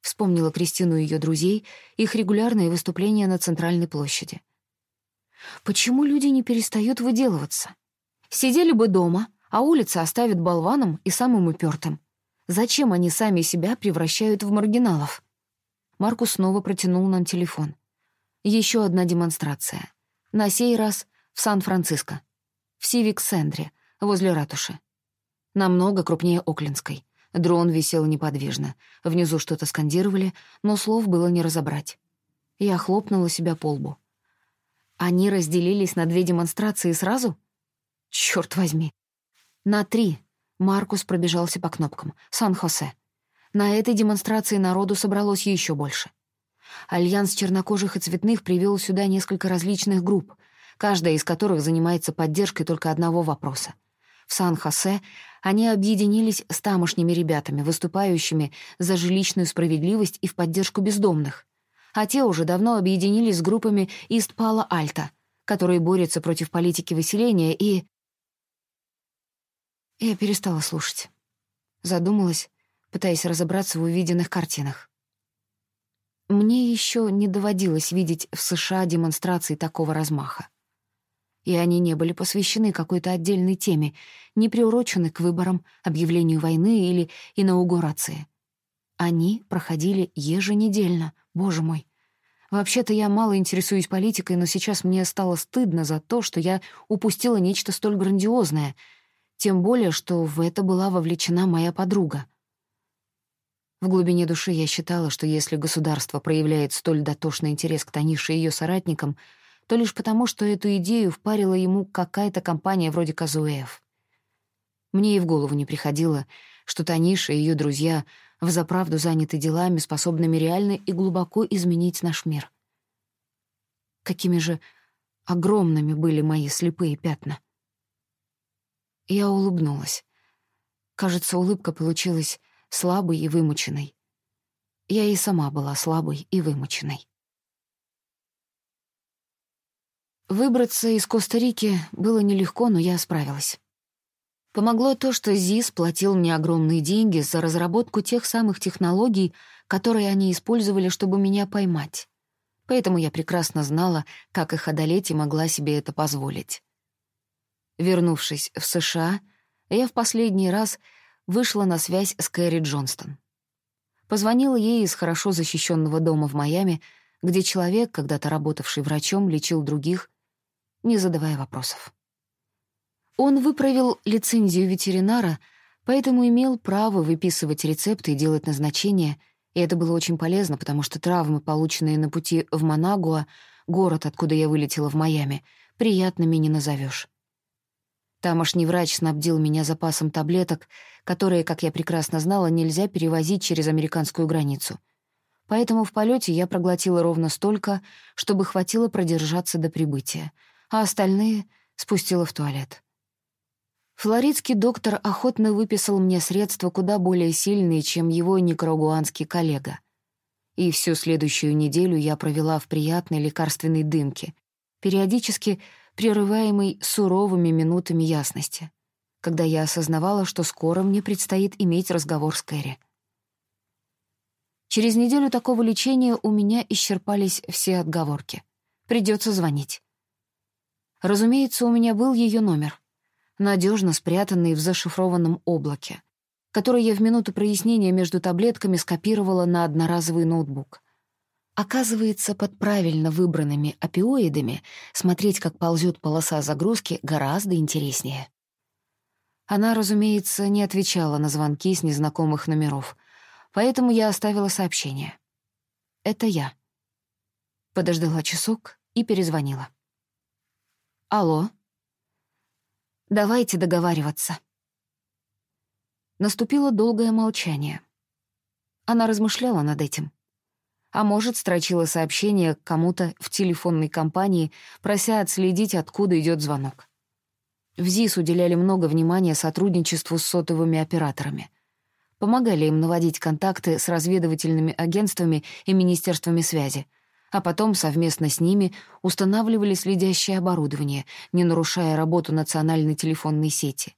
Вспомнила Кристину и ее друзей, их регулярные выступления на центральной площади. Почему люди не перестают выделываться? Сидели бы дома, а улица оставит болваном и самым упертым. Зачем они сами себя превращают в маргиналов? Маркус снова протянул нам телефон. Еще одна демонстрация. На сей раз в Сан-Франциско, в Сивик-Сендре, возле ратуши. Намного крупнее Оклинской. Дрон висел неподвижно. Внизу что-то скандировали, но слов было не разобрать. Я хлопнула себя по лбу. Они разделились на две демонстрации сразу? Черт возьми. На три. Маркус пробежался по кнопкам. Сан-Хосе. На этой демонстрации народу собралось еще больше. Альянс чернокожих и цветных привел сюда несколько различных групп — каждая из которых занимается поддержкой только одного вопроса. В Сан-Хосе они объединились с тамошними ребятами, выступающими за жилищную справедливость и в поддержку бездомных. А те уже давно объединились с группами Ист-Пало-Альто, которые борются против политики выселения и... Я перестала слушать. Задумалась, пытаясь разобраться в увиденных картинах. Мне еще не доводилось видеть в США демонстрации такого размаха и они не были посвящены какой-то отдельной теме, не приурочены к выборам, объявлению войны или инаугурации. Они проходили еженедельно, боже мой. Вообще-то я мало интересуюсь политикой, но сейчас мне стало стыдно за то, что я упустила нечто столь грандиозное, тем более, что в это была вовлечена моя подруга. В глубине души я считала, что если государство проявляет столь дотошный интерес к Танише и ее соратникам, то лишь потому, что эту идею впарила ему какая-то компания вроде Казуэев. Мне и в голову не приходило, что Таниша и ее друзья взаправду заняты делами, способными реально и глубоко изменить наш мир. Какими же огромными были мои слепые пятна. Я улыбнулась. Кажется, улыбка получилась слабой и вымученной. Я и сама была слабой и вымученной. Выбраться из Коста-Рики было нелегко, но я справилась. Помогло то, что ЗИС платил мне огромные деньги за разработку тех самых технологий, которые они использовали, чтобы меня поймать. Поэтому я прекрасно знала, как их одолеть и могла себе это позволить. Вернувшись в США, я в последний раз вышла на связь с Кэрри Джонстон. Позвонила ей из хорошо защищенного дома в Майами, где человек, когда-то работавший врачом, лечил других, не задавая вопросов. Он выправил лицензию ветеринара, поэтому имел право выписывать рецепты и делать назначения, и это было очень полезно, потому что травмы, полученные на пути в Манагуа, город, откуда я вылетела в Майами, приятными не назовешь. Тамошний врач снабдил меня запасом таблеток, которые, как я прекрасно знала, нельзя перевозить через американскую границу. Поэтому в полете я проглотила ровно столько, чтобы хватило продержаться до прибытия, а остальные спустила в туалет. Флоридский доктор охотно выписал мне средства куда более сильные, чем его никарагуанский коллега. И всю следующую неделю я провела в приятной лекарственной дымке, периодически прерываемый суровыми минутами ясности, когда я осознавала, что скоро мне предстоит иметь разговор с Кэрри. Через неделю такого лечения у меня исчерпались все отговорки. Придется звонить. Разумеется, у меня был ее номер, надежно спрятанный в зашифрованном облаке, который я в минуту прояснения между таблетками скопировала на одноразовый ноутбук — Оказывается, под правильно выбранными опиоидами смотреть, как ползет полоса загрузки, гораздо интереснее. Она, разумеется, не отвечала на звонки с незнакомых номеров, поэтому я оставила сообщение. «Это я». Подождала часок и перезвонила. «Алло?» «Давайте договариваться». Наступило долгое молчание. Она размышляла над этим — а может, строчила сообщение кому-то в телефонной компании, прося отследить, откуда идет звонок. В ЗИС уделяли много внимания сотрудничеству с сотовыми операторами. Помогали им наводить контакты с разведывательными агентствами и министерствами связи, а потом совместно с ними устанавливали следящее оборудование, не нарушая работу национальной телефонной сети,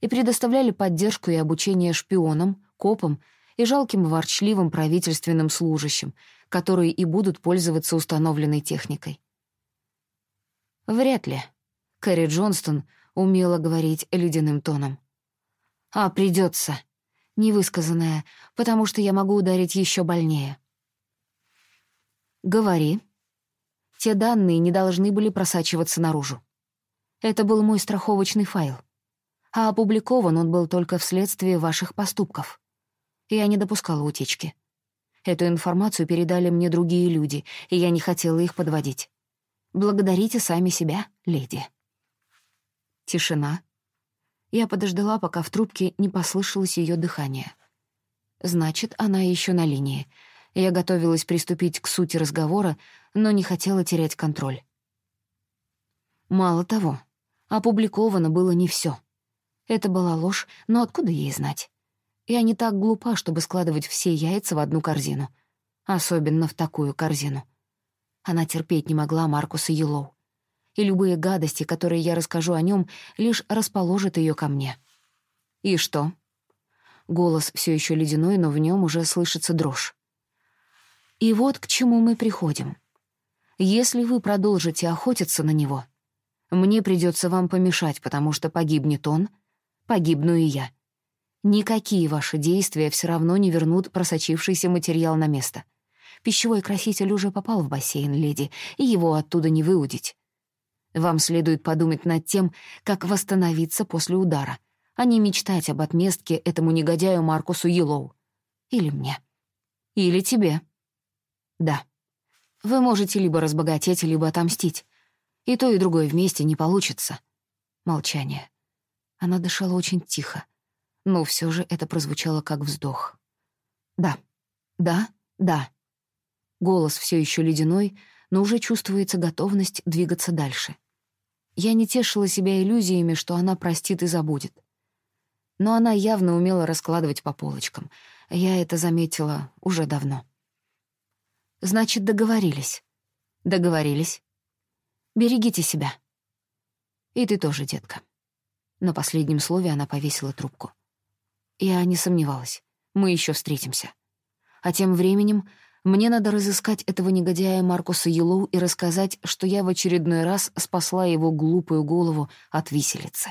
и предоставляли поддержку и обучение шпионам, копам и жалким ворчливым правительственным служащим, которые и будут пользоваться установленной техникой. Вряд ли. Кэрри Джонстон умела говорить ледяным тоном. «А придется, невысказанное, потому что я могу ударить еще больнее». «Говори». Те данные не должны были просачиваться наружу. Это был мой страховочный файл. А опубликован он был только вследствие ваших поступков. Я не допускала утечки. Эту информацию передали мне другие люди, и я не хотела их подводить. Благодарите сами себя, леди. Тишина. Я подождала, пока в трубке не послышалось ее дыхание. Значит, она еще на линии. Я готовилась приступить к сути разговора, но не хотела терять контроль. Мало того, опубликовано было не все. Это была ложь, но откуда ей знать? Я не так глупа, чтобы складывать все яйца в одну корзину. Особенно в такую корзину. Она терпеть не могла Маркуса Елоу. И любые гадости, которые я расскажу о нем, лишь расположат ее ко мне. «И что?» Голос все еще ледяной, но в нем уже слышится дрожь. «И вот к чему мы приходим. Если вы продолжите охотиться на него, мне придется вам помешать, потому что погибнет он, погибну и я. Никакие ваши действия все равно не вернут просочившийся материал на место. Пищевой краситель уже попал в бассейн, леди, и его оттуда не выудить. Вам следует подумать над тем, как восстановиться после удара, а не мечтать об отместке этому негодяю Маркусу Елоу. Или мне. Или тебе. Да. Вы можете либо разбогатеть, либо отомстить. И то, и другое вместе не получится. Молчание. Она дышала очень тихо, но все же это прозвучало как вздох. Да, да, да. Голос все еще ледяной, но уже чувствуется готовность двигаться дальше. Я не тешила себя иллюзиями, что она простит и забудет. Но она явно умела раскладывать по полочкам. Я это заметила уже давно. Значит, договорились. Договорились. Берегите себя. И ты тоже, детка. На последнем слове она повесила трубку. Я не сомневалась. Мы еще встретимся. А тем временем мне надо разыскать этого негодяя Маркуса Елоу и рассказать, что я в очередной раз спасла его глупую голову от виселицы.